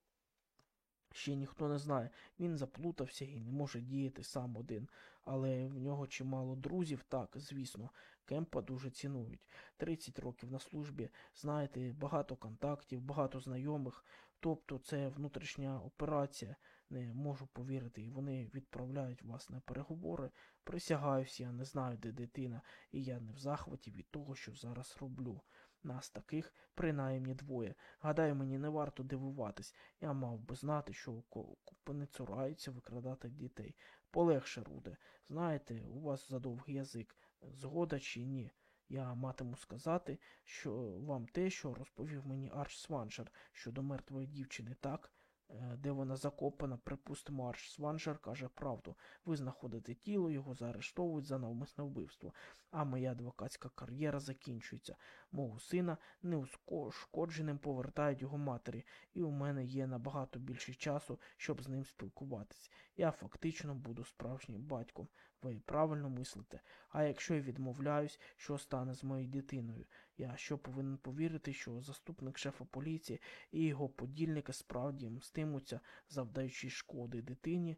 Ще ніхто не знає. Він заплутався і не може діяти сам один. Але в нього чимало друзів, так, звісно, Кемпа дуже цінують. 30 років на службі, знаєте, багато контактів, багато знайомих. Тобто це внутрішня операція, не можу повірити, і вони відправляють вас на переговори. Присягаюся, я не знаю, де дитина, і я не в захваті від того, що зараз роблю. Нас таких принаймні двоє. Гадаю, мені не варто дивуватись. Я мав би знати, що купи не цураються викрадати дітей. Полегше, Руде. Знаєте, у вас задовгий язик. Згода чи ні? Я матиму сказати, що вам те, що розповів мені Арч Сваншер щодо мертвої дівчини, так? Е, де вона закопана, припустимо, Арч Сванжер каже правду. Ви знаходите тіло, його заарештовують за навмисне вбивство. А моя адвокатська кар'єра закінчується. Мого сина неушкодженим повертають його матері, і у мене є набагато більше часу, щоб з ним спілкуватись. Я фактично буду справжнім батьком. Ви правильно мислите. А якщо я відмовляюсь, що стане з моєю дитиною? Я що повинен повірити, що заступник шефа поліції і його подільники справді мстимуться, завдаючи шкоди дитині?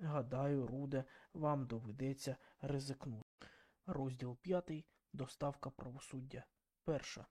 Гадаю, Руде, вам доведеться ризикнути. Розділ п'ятий. Доставка правосуддя. Перша.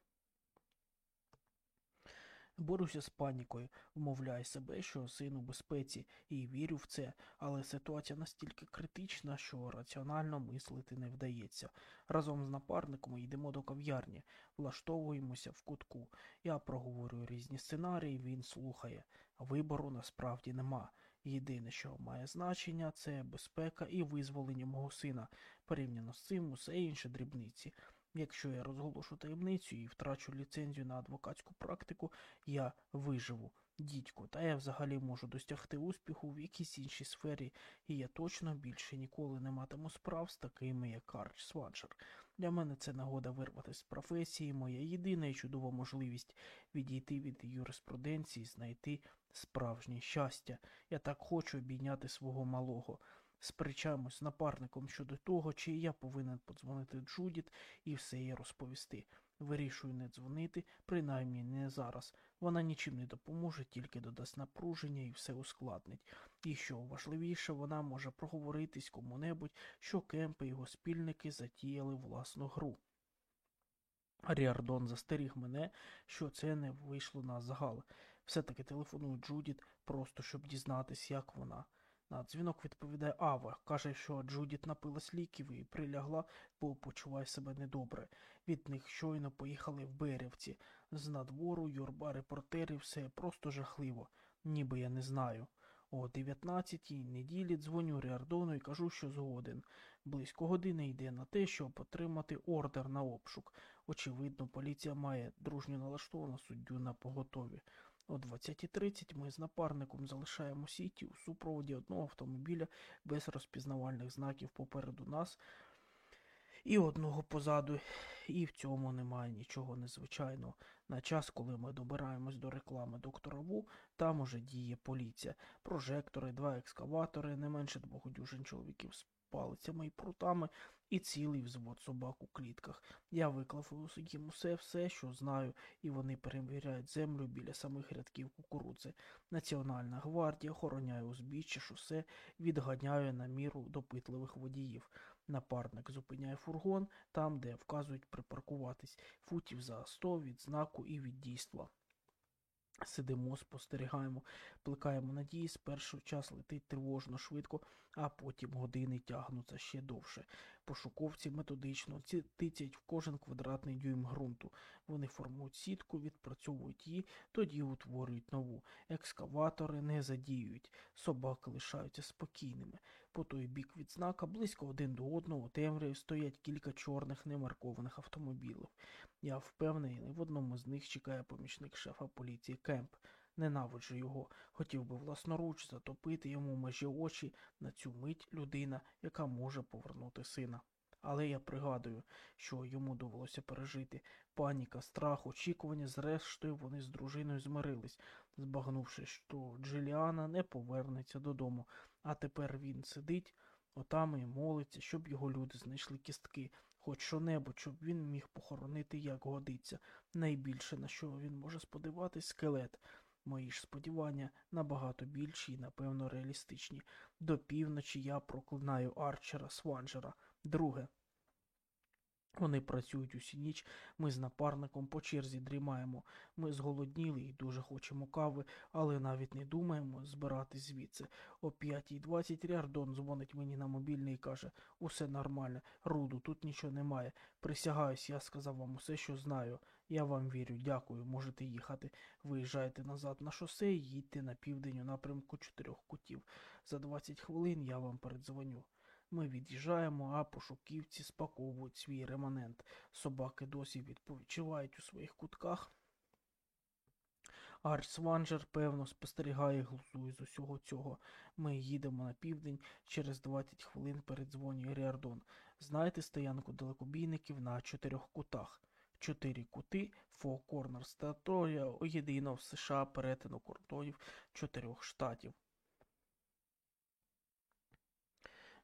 Борюся з панікою, вмовляю себе, що син у безпеці, і вірю в це, але ситуація настільки критична, що раціонально мислити не вдається. Разом з напарником йдемо до кав'ярні, влаштовуємося в кутку. Я проговорюю різні сценарії, він слухає. Вибору насправді нема. Єдине, що має значення, це безпека і визволення мого сина. Порівняно з цим усе інше дрібниці. Якщо я розголошу таємницю і втрачу ліцензію на адвокатську практику, я виживу, дідько, та я взагалі можу досягти успіху в якійсь іншій сфері, і я точно більше ніколи не матиму справ з такими, як Арч Сванчер. Для мене це нагода вирватися з професії, моя єдина і чудова можливість відійти від юриспруденції, знайти справжнє щастя. Я так хочу обійняти свого малого. Сперечаємось з напарником щодо того, чи я повинен подзвонити Джудіт і все їй розповісти. Вирішую не дзвонити, принаймні не зараз. Вона нічим не допоможе, тільки додасть напруження і все ускладнить. І що важливіше, вона може проговоритись кому-небудь, що Кемп і його спільники затіяли власну гру. Ріардон застеріг мене, що це не вийшло на загал. Все-таки телефоную Джудіт, просто щоб дізнатись, як вона. На дзвінок відповідає Ава, каже, що Джудіт напилась ліків і прилягла, бо почуває себе недобре. Від них щойно поїхали в Берівці. З надвору юрба репортерів все просто жахливо, ніби я не знаю. О 19-й неділі дзвоню Ріардону і кажу, що згоден. Близько години йде на те, щоб отримати ордер на обшук. Очевидно, поліція має дружньо налаштовану суддю на поготові. О 20.30 ми з напарником залишаємо сіті у супроводі одного автомобіля без розпізнавальних знаків попереду нас і одного позаду, і в цьому немає нічого незвичайного. На час, коли ми добираємось до реклами доктора Ву, там уже діє поліція, прожектори, два екскаватори, не менше двох дюжин чоловіків з палицями і прутами, і цілий взвод собак у клітках. Я виклав їм усе, все, що знаю, і вони перевіряють землю біля самих рядків кукурудзи. Національна гвардія охороняє узбіччя, шосе, відганяє на міру допитливих водіїв. Напарник зупиняє фургон там, де вказують припаркуватись, футів за сто від знаку і від дійства. Сидимо, спостерігаємо, плекаємо надії, спершу час летить тривожно швидко, а потім години тягнуться ще довше. Пошуковці методично тицять в кожен квадратний дюйм ґрунту. Вони формують сітку, відпрацьовують її, тоді утворюють нову. Екскаватори не задіюють, собаки лишаються спокійними. По той бік від знака близько один до одного темряві стоять кілька чорних немаркованих автомобілів. Я впевнений, в одному з них чекає помічник шефа поліції Кемп. Ненавиджу його, хотів би власноруч затопити йому межі очі на цю мить людина, яка може повернути сина. Але я пригадую, що йому довелося пережити. Паніка, страх, очікування, зрештою вони з дружиною змирились, збагнувши, що Джиліана не повернеться додому, а тепер він сидить отами і молиться, щоб його люди знайшли кістки, хоч що-небудь, щоб він міг похоронити, як годиться. Найбільше, на що він може сподіватись, скелет. Мої ж сподівання набагато більші і, напевно, реалістичні. До півночі я проклинаю Арчера Сванджера. Друге. Вони працюють усю ніч, ми з напарником по черзі дрімаємо. Ми зголодніли і дуже хочемо кави, але навіть не думаємо збиратись звідси. О 5.20 Ріардон дзвонить мені на мобільний і каже, усе нормально, Руду, тут нічого немає. Присягаюсь, я сказав вам усе, що знаю. Я вам вірю, дякую, можете їхати. Виїжджайте назад на шосе і їдьте на південь у напрямку чотирьох кутів. За 20 хвилин я вам передзвоню. Ми від'їжджаємо, а пошуківці спаковують свій реманент. Собаки досі відпочивають у своїх кутках. Арс Ванжер, певно, спостерігає і глузує з усього цього. Ми їдемо на південь, через 20 хвилин передзвонює Ріардон. Знаєте стоянку далекобійників на чотирьох кутах? Чотири кути, Фо Корнер статорія єдино в США перетину кордонів чотирьох штатів.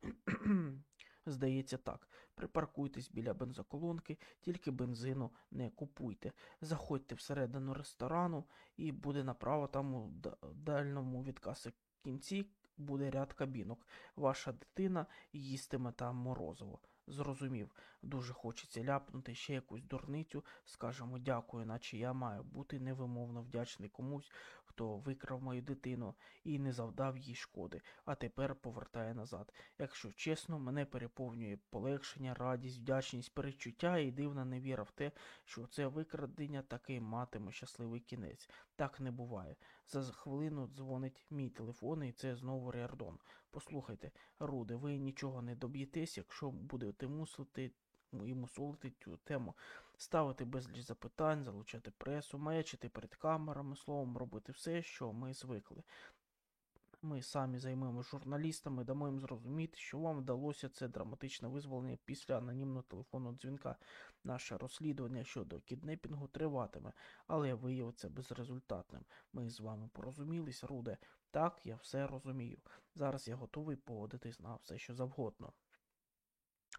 Здається так. Припаркуйтесь біля бензоколонки, тільки бензину не купуйте. Заходьте всередину ресторану і буде направо там у дальному від каси кінці буде ряд кабінок. Ваша дитина їстиме там морозиво. Зрозумів, дуже хочеться ляпнути ще якусь дурницю, скажемо дякую, наче я маю бути невимовно вдячний комусь, хто викрав мою дитину і не завдав їй шкоди, а тепер повертає назад. Якщо чесно, мене переповнює полегшення, радість, вдячність, перечуття і дивна невіра в те, що це викрадення таки матиме щасливий кінець. Так не буває. За хвилину дзвонить мій телефон, і це знову Ріардон. Послухайте, Руде, ви нічого не доб'єтесь, якщо будете мусити і мусолити цю тему, ставити безліч запитань, залучати пресу, маячити перед камерами, словом, робити все, що ми звикли. Ми самі займемо журналістами, дамо їм зрозуміти, що вам вдалося це драматичне визволення після анонімного телефонного дзвінка. Наше розслідування щодо кіднепінгу триватиме, але виявиться безрезультатним. Ми з вами порозумілись, Руде. Так, я все розумію. Зараз я готовий погодитись на все, що завгодно.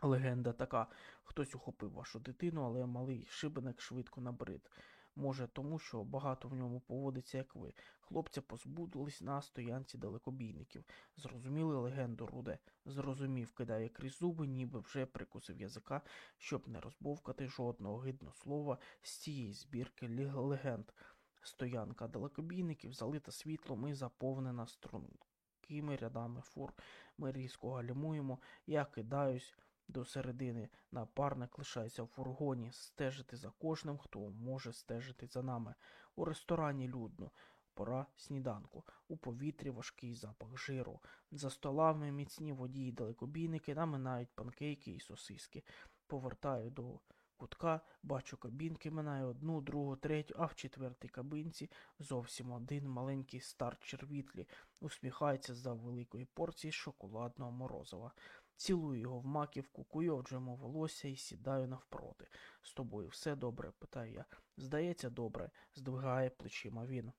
Легенда така. Хтось ухопив вашу дитину, але малий шибеник швидко набрид. Може, тому що багато в ньому поводиться, як ви. Хлопця позбудились на стоянці далекобійників. Зрозуміли легенду Руде? Зрозумів, кидає крізь зуби, ніби вже прикусив язика, щоб не розбовкати жодного гидного слова з цієї збірки легенд. Стоянка далекобійників залита світлом і заповнена стрункими рядами фур. Ми різко гальмуємо, я кидаюсь до середини. Напарник лишається в фургоні стежити за кожним, хто може стежити за нами. У ресторані людно. Пора сніданку. У повітрі важкий запах жиру. За столами міцні водії далекобійники наминають панкейки і сосиски. Повертаю до кутка, бачу кабінки, минаю одну, другу, третю, а в четвертій кабинці зовсім один маленький старчер Вітлі усміхається за великої порції шоколадного морозива. Цілую його в маківку, куйовджуємо волосся і сідаю навпроти. З тобою все добре? питаю я. Здається, добре, здвигає плечима він.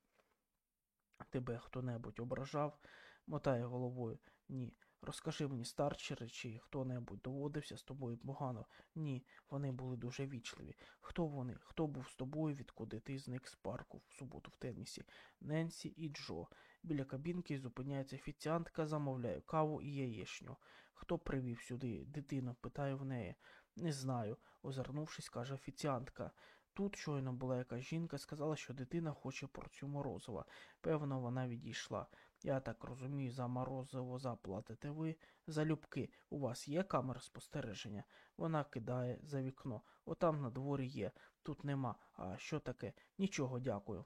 Тебе хто-небудь ображав? мотає головою. Ні. Розкажи мені, старчери, чи хто-небудь доводився з тобою погано? Ні, вони були дуже вічливі. Хто вони? Хто був з тобою, відкуди ти зник з парку в суботу в тенісі? Ненсі і Джо. Біля кабінки зупиняється офіціантка, замовляю каву і яєчню. Хто привів сюди дитину? питаю в неї. Не знаю, озирнувшись, каже офіціантка. Тут щойно була якась жінка, сказала, що дитина хоче порцію морозива. Певно, вона відійшла. Я так розумію, за морозиво заплатите ви. Залюбки, у вас є камера спостереження? Вона кидає за вікно. Отам на дворі є. Тут нема. А що таке? Нічого, дякую.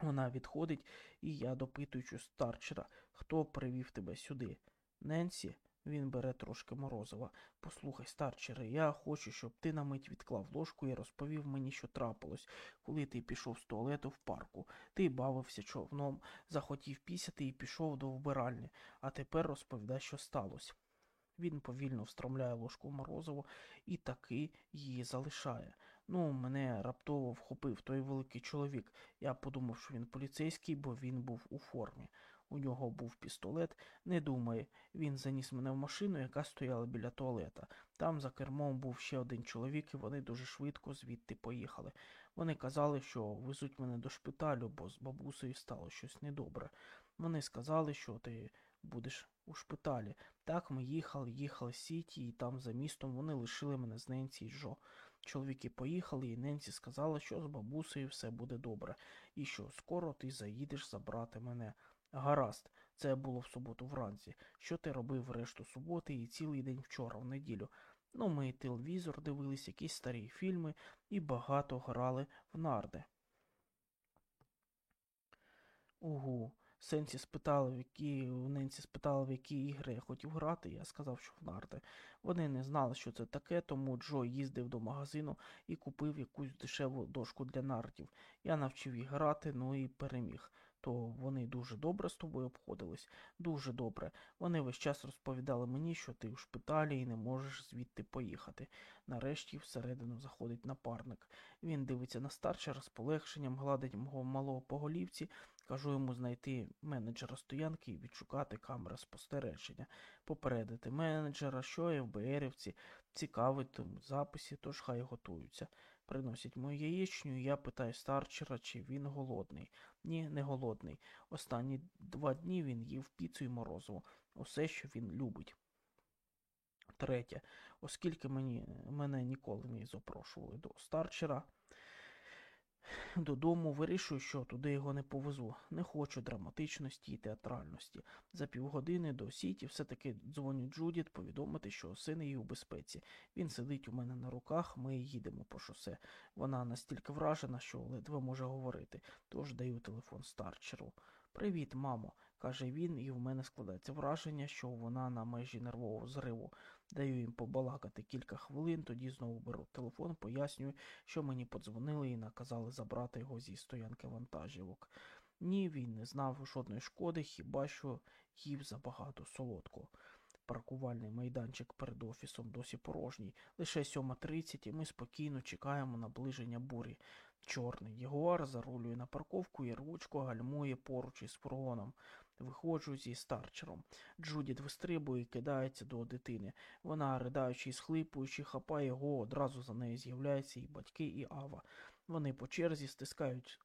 Вона відходить, і я допитуючи старчера, хто привів тебе сюди. Ненсі? Він бере трошки морозива. Послухай, старчере, я хочу, щоб ти на мить відклав ложку і розповів мені, що трапилось, коли ти пішов з туалету в парку. Ти бавився човном, захотів пісяти і пішов до вбиральні, а тепер розповідай, що сталося. Він повільно встромляє ложку в і таки її залишає. Ну, мене раптово вхопив той великий чоловік. Я подумав, що він поліцейський, бо він був у формі. У нього був пістолет, не думає. Він заніс мене в машину, яка стояла біля туалета. Там за кермом був ще один чоловік, і вони дуже швидко звідти поїхали. Вони казали, що везуть мене до шпиталю, бо з бабусею стало щось недобре. Вони сказали, що ти будеш у шпиталі. Так ми їхали, їхали з Сіті, і там за містом вони лишили мене з Ненсі і Джо. Чоловіки поїхали, і Ненсі сказала, що з бабусею все буде добре, і що скоро ти заїдеш забрати мене. Гаразд, це було в суботу вранці. Що ти робив решту суботи і цілий день вчора, в неділю? Ну, ми телевізор дивились, якісь старі фільми і багато грали в нарди. Угу, Сенсі спитали, в які Ненсі спитали, в які ігри я хотів грати. Я сказав, що в нарти. Вони не знали, що це таке, тому Джо їздив до магазину і купив якусь дешеву дошку для нартів. Я навчив їх грати, ну і переміг. То вони дуже добре з тобою обходились, дуже добре. Вони весь час розповідали мені, що ти в шпиталі і не можеш звідти поїхати. Нарешті всередину заходить напарник. Він дивиться на старчера з полегшенням, гладить мого малого по голівці, кажу йому знайти менеджера стоянки і відшукати камери спостереження, попередити менеджера, що ФБРівці цікавить в записі, тож хай готуються. Приносять мою яєчню, я питаю старчера, чи він голодний. Ні, не голодний. Останні два дні він їв піцу і морозиво. Усе, що він любить. Третє. Оскільки мені, мене ніколи не запрошували до старчера, додому вирішую, що туди його не повезу. Не хочу драматичності і театральності. За півгодини до сіті все-таки дзвоню Джудіт повідомити, що син її у безпеці. Він сидить у мене на руках, ми їдемо по шосе. Вона настільки вражена, що ледве може говорити, тож даю телефон старчеру. Привіт, мамо, каже він, і в мене складається враження, що вона на межі нервового зриву. Даю їм побалакати кілька хвилин, тоді знову беру телефон, пояснюю, що мені подзвонили і наказали забрати його зі стоянки вантажівок. Ні, він не знав жодної шкоди, хіба що їв забагато солодкого. Паркувальний майданчик перед офісом досі порожній. Лише 7.30 і ми спокійно чекаємо наближення бурі. Чорний ягуар зарулює на парковку і рвучко гальмує поруч із фургоном. Виходжу зі старчером. Джудіт вистрибує і кидається до дитини. Вона, ридаючи і схлипуючи, хапає його, одразу за нею з'являються і батьки, і Ава. Вони по черзі стискають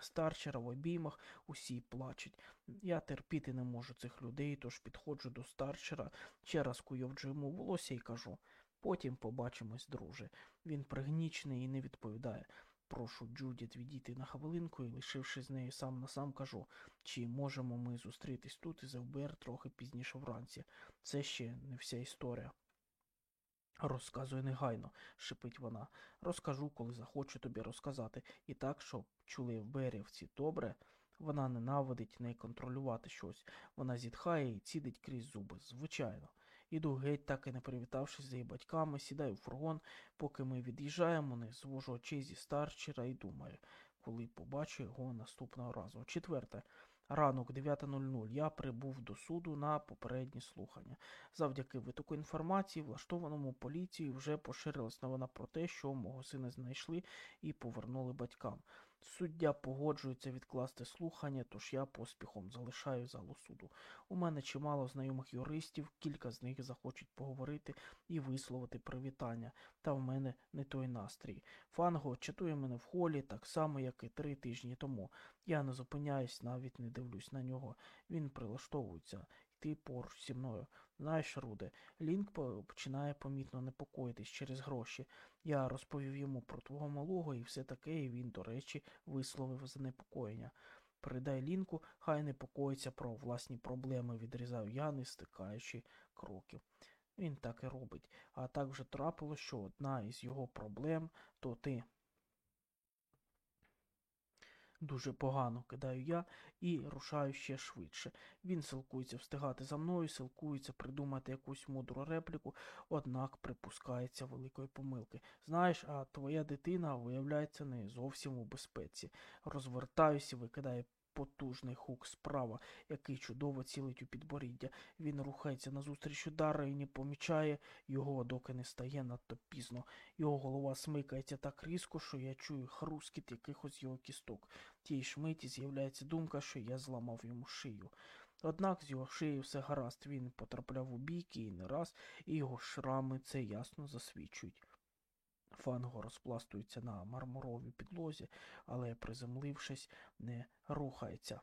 старчера в обіймах, усі плачуть. Я терпіти не можу цих людей, тож підходжу до старчера, ще раз куйовджу йому волосся і кажу. Потім побачимось, друже. Він пригнічений і не відповідає. Прошу Джудіт відійти на хвилинку і, лишивши з нею сам на сам, кажу, чи можемо ми зустрітись тут із ФБР трохи пізніше вранці. Це ще не вся історія. Розказуй негайно, шипить вона. Розкажу, коли захочу тобі розказати. І так, щоб чули ФБРівці добре. Вона ненавидить не контролювати щось. Вона зітхає і цідить крізь зуби. Звичайно. Іду геть, так і не привітавшись за її батьками, сідаю в фургон, поки ми від'їжджаємо, не звожу очей зі старчера і думаю, коли побачу його наступного разу. Четверте. Ранок 9.00 я прибув до суду на попередні слухання. Завдяки витоку інформації, влаштованому поліцією, вже поширилась новина про те, що мого сина знайшли і повернули батькам. Суддя погоджується відкласти слухання, тож я поспіхом залишаю залу суду. У мене чимало знайомих юристів, кілька з них захочуть поговорити і висловити привітання, та в мене не той настрій. Фанго чатує мене в холі так само, як і три тижні тому. Я не зупиняюсь, навіть не дивлюсь на нього. Він прилаштовується йти поруч зі мною. Знаєш, Руде, Лінк починає помітно непокоїтись через гроші. Я розповів йому про твого малого і все таке, і він, до речі, висловив занепокоєння. Передай Лінку, хай непокоїться про власні проблеми, відрізаю я, не стикаючи кроків. Він так і робить. А так вже трапилось, що одна із його проблем то ти. Дуже погано кидаю я і рушаю ще швидше. Він силкується встигати за мною, силкується придумати якусь мудру репліку, однак припускається великої помилки. Знаєш, а твоя дитина виявляється не зовсім у безпеці. Розвертаюся, викидає потужний хук справа, який чудово цілить у підборіддя. Він рухається назустріч удара і не помічає його, доки не стає надто пізно. Його голова смикається так різко, що я чую хрускіт якихось його кісток. Тій ж миті з'являється думка, що я зламав йому шию. Однак з його шиєю все гаразд, він потрапляв у бійки і не раз, і його шрами це ясно засвідчують. Фанго розпластується на мармуровій підлозі, але, приземлившись, не рухається.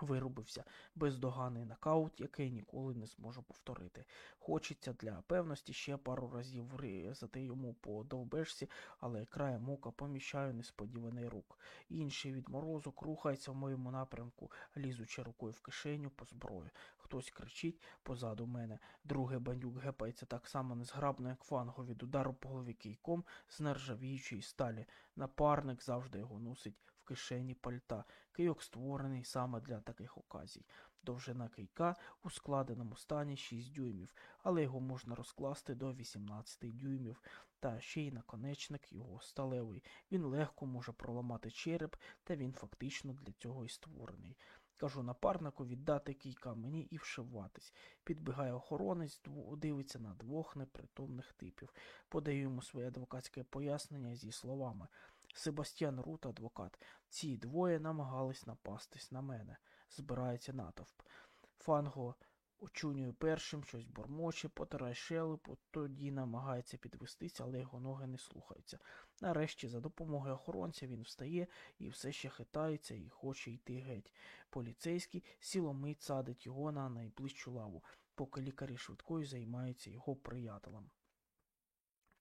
Вирубився бездоганний нокаут, який ніколи не зможу повторити. Хочеться для певності ще пару разів врізати йому по довбешці, але краєм ока поміщаю несподіваний рук. Інший відморозок рухається в моєму напрямку, лізучи рукою в кишеню по зброю. Хтось кричить позаду мене. Другий бандюк гепається так само незграбно, як фанго від удару по голові кійком з нержавіючої сталі. Напарник завжди його носить кишені пальта. Кийок створений саме для таких оказій. Довжина кийка у складеному стані 6 дюймів, але його можна розкласти до 18 дюймів, та ще й наконечник його сталевий. Він легко може проламати череп, та він фактично для цього і створений. Кажу напарнику віддати кійка мені і вшиватись. Підбігає охоронець, дивиться на двох непритомних типів. Подаю йому своє адвокатське пояснення зі словами. Себастьян Рут, адвокат. Ці двоє намагались напастись на мене. Збирається натовп. Фанго очунює першим, щось бормоче, потирає щелепу, тоді намагається підвестись, але його ноги не слухаються. Нарешті, за допомогою охоронця, він встає і все ще хитається і хоче йти геть. Поліцейський сіломить садить його на найближчу лаву, поки лікарі швидкою займаються його приятелем.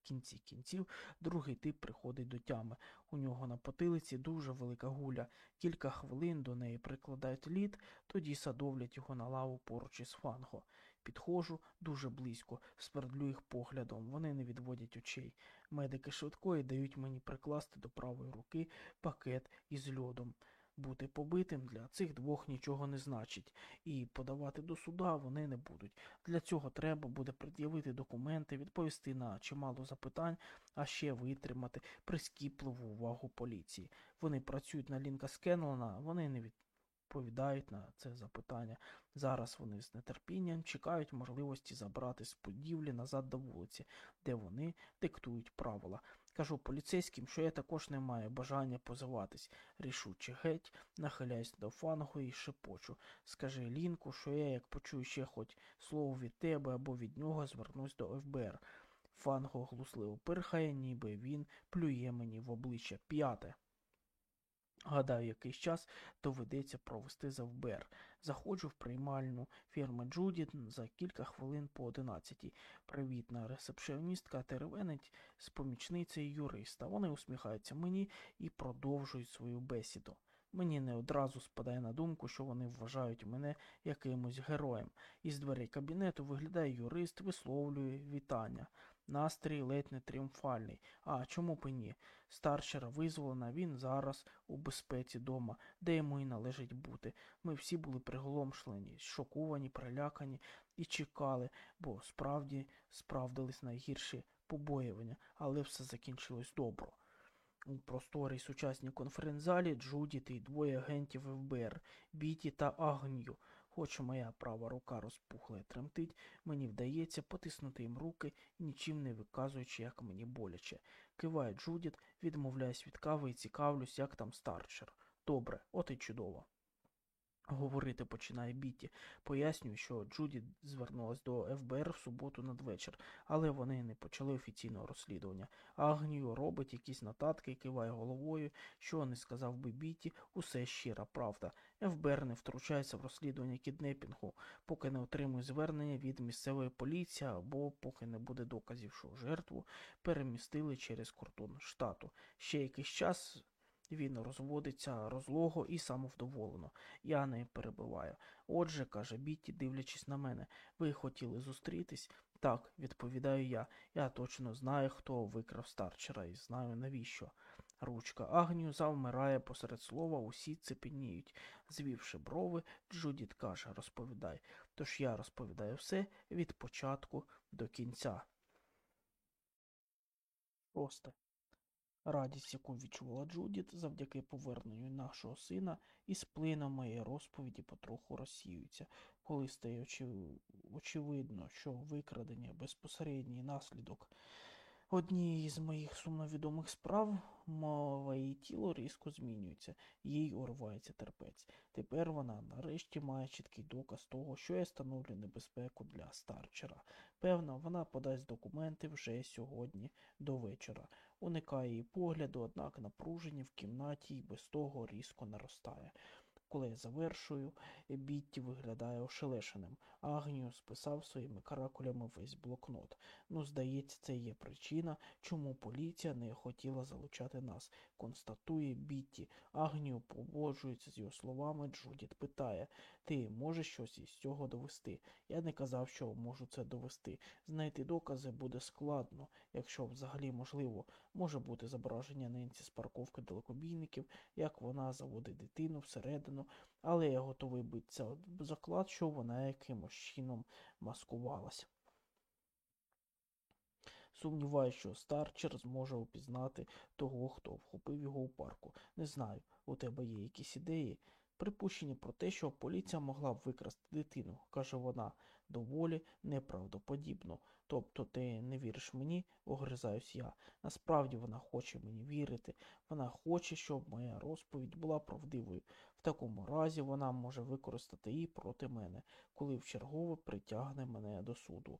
Кінці кінців другий тип приходить до тями. У нього на потилиці дуже велика гуля. Кілька хвилин до неї прикладають лід, тоді садовлять його на лаву поруч із фанго. Підходжу дуже близько, свердлю їх поглядом, вони не відводять очей. Медики швидкої дають мені прикласти до правої руки пакет із льодом. Бути побитим для цих двох нічого не значить, і подавати до суда вони не будуть. Для цього треба буде пред'явити документи, відповісти на чимало запитань, а ще витримати прискіпливу увагу поліції. Вони працюють на Лінка Скенлона, вони не відповідають на це запитання. Зараз вони з нетерпінням чекають можливості забрати з будівлі назад до вулиці, де вони диктують правила. Кажу поліцейським, що я також не маю бажання позиватись. Рішуче геть, нахиляюсь до фангу і шепочу. Скажи Лінку, що я, як почую ще хоч слово від тебе або від нього, звернусь до ФБР. Фанго глусливо пирхає, ніби він плює мені в обличчя п'яте. Гадаю, якийсь час доведеться провести за ФБР. Заходжу в приймальну фірми Джудіт за кілька хвилин по одинадцятій. Привітна ресепшіоністка теревенить з помічницею юриста. Вони усміхаються мені і продовжують свою бесіду. Мені не одразу спадає на думку, що вони вважають мене якимось героєм. Із дверей кабінету виглядає юрист, висловлює вітання. Настрій ледь не тріумфальний. А чому б і ні? Старшера визволена, він зараз у безпеці дома, де йому і належить бути. Ми всі були приголомшлені, шоковані, перелякані і чекали, бо справді справдились найгірші побоювання, але все закінчилось добре. У просторій сучасній конференц-залі Джудіт і двоє агентів ФБР, Біті та Агню. Хоч моя права рука розпухла і тремтить, мені вдається потиснути їм руки, нічим не виказуючи, як мені боляче. Киває Джудіт, відмовляюсь від кави і цікавлюсь, як там старчер. Добре, от і чудово. Говорити починає Бітті. Пояснюю, що Джуді звернулась до ФБР в суботу надвечір, але вони не почали офіційного розслідування. Агнію робить якісь нотатки, киває головою, що не сказав би Бітті, усе щира правда. ФБР не втручається в розслідування кіднепінгу, поки не отримує звернення від місцевої поліції або поки не буде доказів, що жертву перемістили через кордон штату. Ще якийсь час він розводиться розлого і самовдоволено. Я не перебиваю. Отже, каже Бітті, дивлячись на мене, ви хотіли зустрітись? Так, відповідаю я. Я точно знаю, хто викрав старчера, і знаю навіщо. Ручка Агнію завмирає посеред слова, усі цепеніють. Звівши брови, Джудіт каже, розповідай. Тож я розповідаю все від початку до кінця. Просто. Радість, яку відчувала Джудіт завдяки поверненню нашого сина, із плином моєї розповіді потроху розсіюється, коли стає очі- очевидно, що викрадення безпосередній наслідок однієї з моїх сумновідомих справ, мова її тіло різко змінюється, їй урвається терпець. Тепер вона нарешті має чіткий доказ того, що я становлю небезпеку для старчера. Певно, вона подасть документи вже сьогодні до вечора. Уникає її погляду, однак напруження в кімнаті й без того різко наростає. Коли я завершую, Бітті виглядає ошелешеним. Агнію списав своїми каракулями весь блокнот. Ну, здається, це є причина, чому поліція не хотіла залучати нас, констатує Бітті. Агніо погоджується з його словами. Джудіт питає Ти можеш щось із цього довести? Я не казав, що можу це довести. Знайти докази буде складно, якщо взагалі можливо. Може бути зображення Ненці з парковки далекобійників, як вона заводить дитину всередину, але я готовий битися заклад, що вона якимось чином маскувалась. Сумніваюся, що Старчер зможе опізнати того, хто вхопив його у парку. Не знаю, у тебе є якісь ідеї. Припущення про те, що поліція могла б викрасти дитину, каже вона, доволі неправдоподібно. Тобто ти не віриш мені, огризаюсь я. Насправді вона хоче мені вірити. Вона хоче, щоб моя розповідь була правдивою. В такому разі вона може використати її проти мене, коли вчергове притягне мене до суду.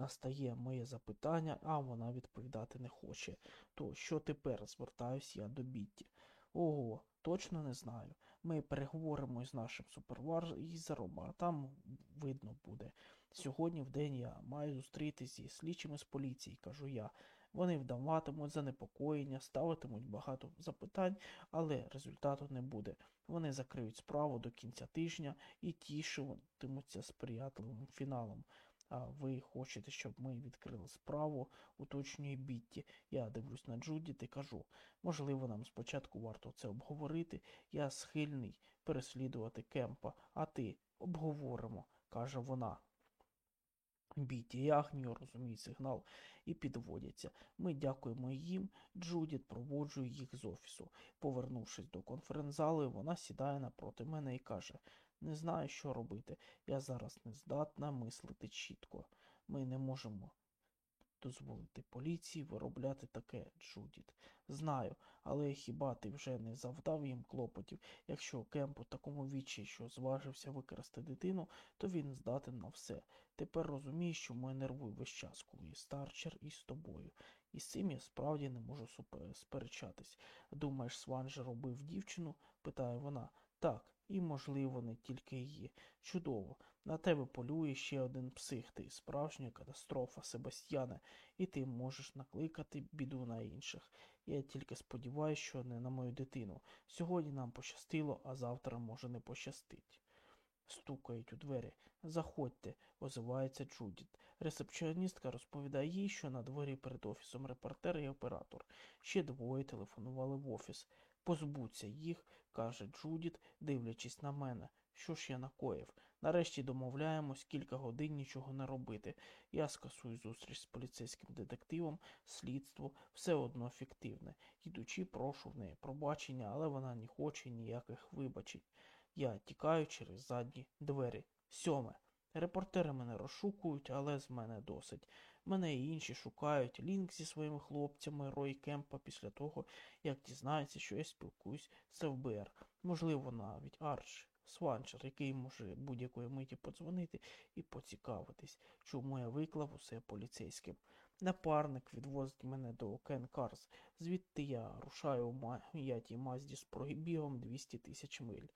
Настає моє запитання, а вона відповідати не хоче. То що тепер звертаюсь я до Бітті? Ого, точно не знаю. Ми переговоримо з нашим супервайзером, а там видно буде. Сьогодні в день я маю зустрітися зі слідчими з поліції, кажу я. Вони вдаватимуть занепокоєння, ставитимуть багато запитань, але результату не буде. Вони закриють справу до кінця тижня і тішитимуться сприятливим фіналом. Ви хочете, щоб ми відкрили справу, уточнює Бітті. Я дивлюсь на Джудіт і кажу, можливо, нам спочатку варто це обговорити. Я схильний переслідувати Кемпа, а ти обговоримо, каже вона. Бітті і Агнію розуміють сигнал і підводяться. Ми дякуємо їм. Джудіт проводжує їх з офісу. Повернувшись до конференц-зали, вона сідає напроти мене і каже не знаю, що робити. Я зараз не здатна мислити чітко. Ми не можемо дозволити поліції виробляти таке, Джудіт. Знаю, але хіба ти вже не завдав їм клопотів? Якщо Кемп у такому відчаї, що зважився викрасти дитину, то він здатен на все. Тепер розумієш, що мене нервує весь час, коли є старчер із тобою. І з цим я справді не можу сперечатись. Думаєш, Сванжер угробив дівчину? питає вона. Так, і, можливо, не тільки її. Чудово. На тебе полює ще один псих, ти справжня катастрофа, Себастьяне, і ти можеш накликати біду на інших. Я тільки сподіваюся, що не на мою дитину. Сьогодні нам пощастило, а завтра може не пощастить. Стукають у двері. Заходьте, озивається Джудіт. Ресепціоністка розповідає їй, що на дворі перед офісом репортер і оператор. Ще двоє телефонували в офіс. Позбудься їх, каже Джудіт, дивлячись на мене. Що ж я накоїв? Нарешті домовляємось кілька годин нічого не робити. Я скасую зустріч з поліцейським детективом, слідство, все одно фіктивне. Йдучи, прошу в неї пробачення, але вона не хоче ніяких вибачень. Я тікаю через задні двері. Сьоме. Репортери мене розшукують, але з мене досить. Мене і інші шукають лінк зі своїми хлопцями Рой Кемпа після того, як дізнаються, що я спілкуюсь з ФБР. Можливо, навіть Арч, Сванчер, який може будь-якої миті подзвонити і поцікавитись, чому я виклав усе поліцейським. Напарник відвозить мене до Кен Карс, звідти я рушаю у маятій мазді з пробігом 200 тисяч миль.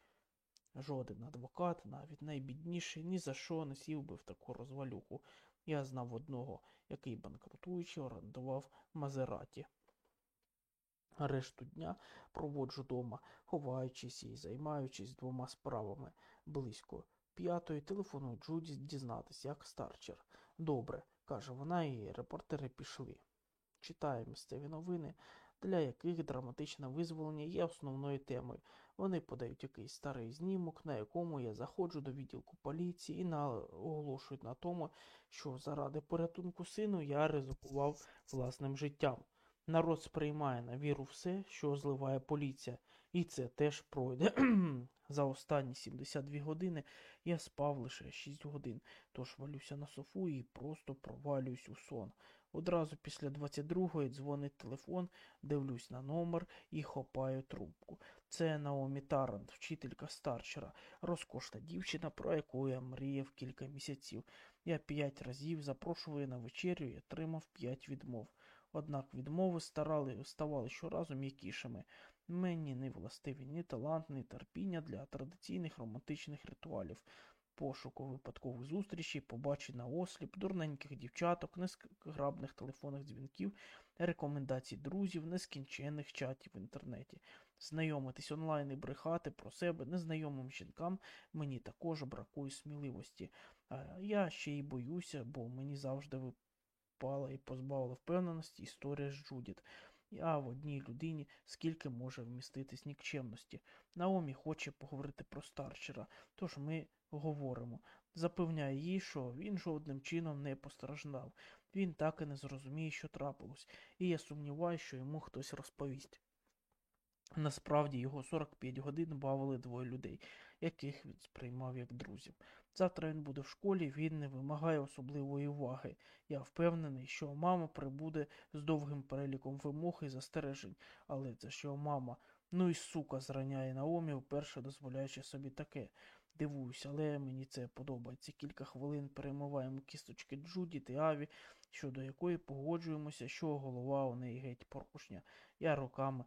Жоден адвокат, навіть найбідніший, ні за що не сів би в таку розвалюху. Я знав одного, який банкрутуючи орендував Мазераті. Решту дня проводжу дома, ховаючись і займаючись двома справами. Близько п'ятої телефоную Джуді дізнатись, як старчер. Добре, каже вона, і репортери пішли. Читаю місцеві новини, для яких драматичне визволення є основною темою. Вони подають якийсь старий знімок, на якому я заходжу до відділку поліції і оголошують на тому, що заради порятунку сину я ризикував власним життям. Народ сприймає на віру все, що зливає поліція, і це теж пройде. За останні 72 години я спав лише 6 годин, тож валюся на софу і просто провалююсь у сон. Одразу після 22-ї дзвонить телефон, дивлюсь на номер і хопаю трубку. Це Наомі Тарант, вчителька старчера, розкошна дівчина, про яку я мріяв кілька місяців. Я п'ять разів запрошував на вечерю і отримав п'ять відмов. Однак відмови старали, ставали щоразу м'якішими. Мені не властиві ні талант, ні терпіння для традиційних романтичних ритуалів. Пошуку випадкових зустрічей, побачень на осліп, дурненьких дівчаток, незграбних телефонних дзвінків, рекомендацій друзів, нескінченних чатів в інтернеті. Знайомитись онлайн і брехати про себе незнайомим жінкам мені також бракує сміливості. Я ще й боюся, бо мені завжди випала і позбавила впевненості історія з Джудіт. А в одній людині скільки може вміститись нікчемності. Наомі хоче поговорити про старчера, тож ми говоримо. Запевняє їй, що він жодним чином не постраждав. Він так і не зрозуміє, що трапилось, і я сумніваюся, що йому хтось розповість. Насправді його 45 годин бавили двоє людей, яких він сприймав як друзів. Завтра він буде в школі, він не вимагає особливої уваги. Я впевнений, що мама прибуде з довгим переліком вимог і застережень, але це що мама. Ну і сука зраняє Наомі, вперше дозволяючи собі таке. Дивуюсь, але мені це подобається. Кілька хвилин перемиваємо кісточки Джудіт і Аві, щодо якої погоджуємося, що голова у неї геть порожня. Я роками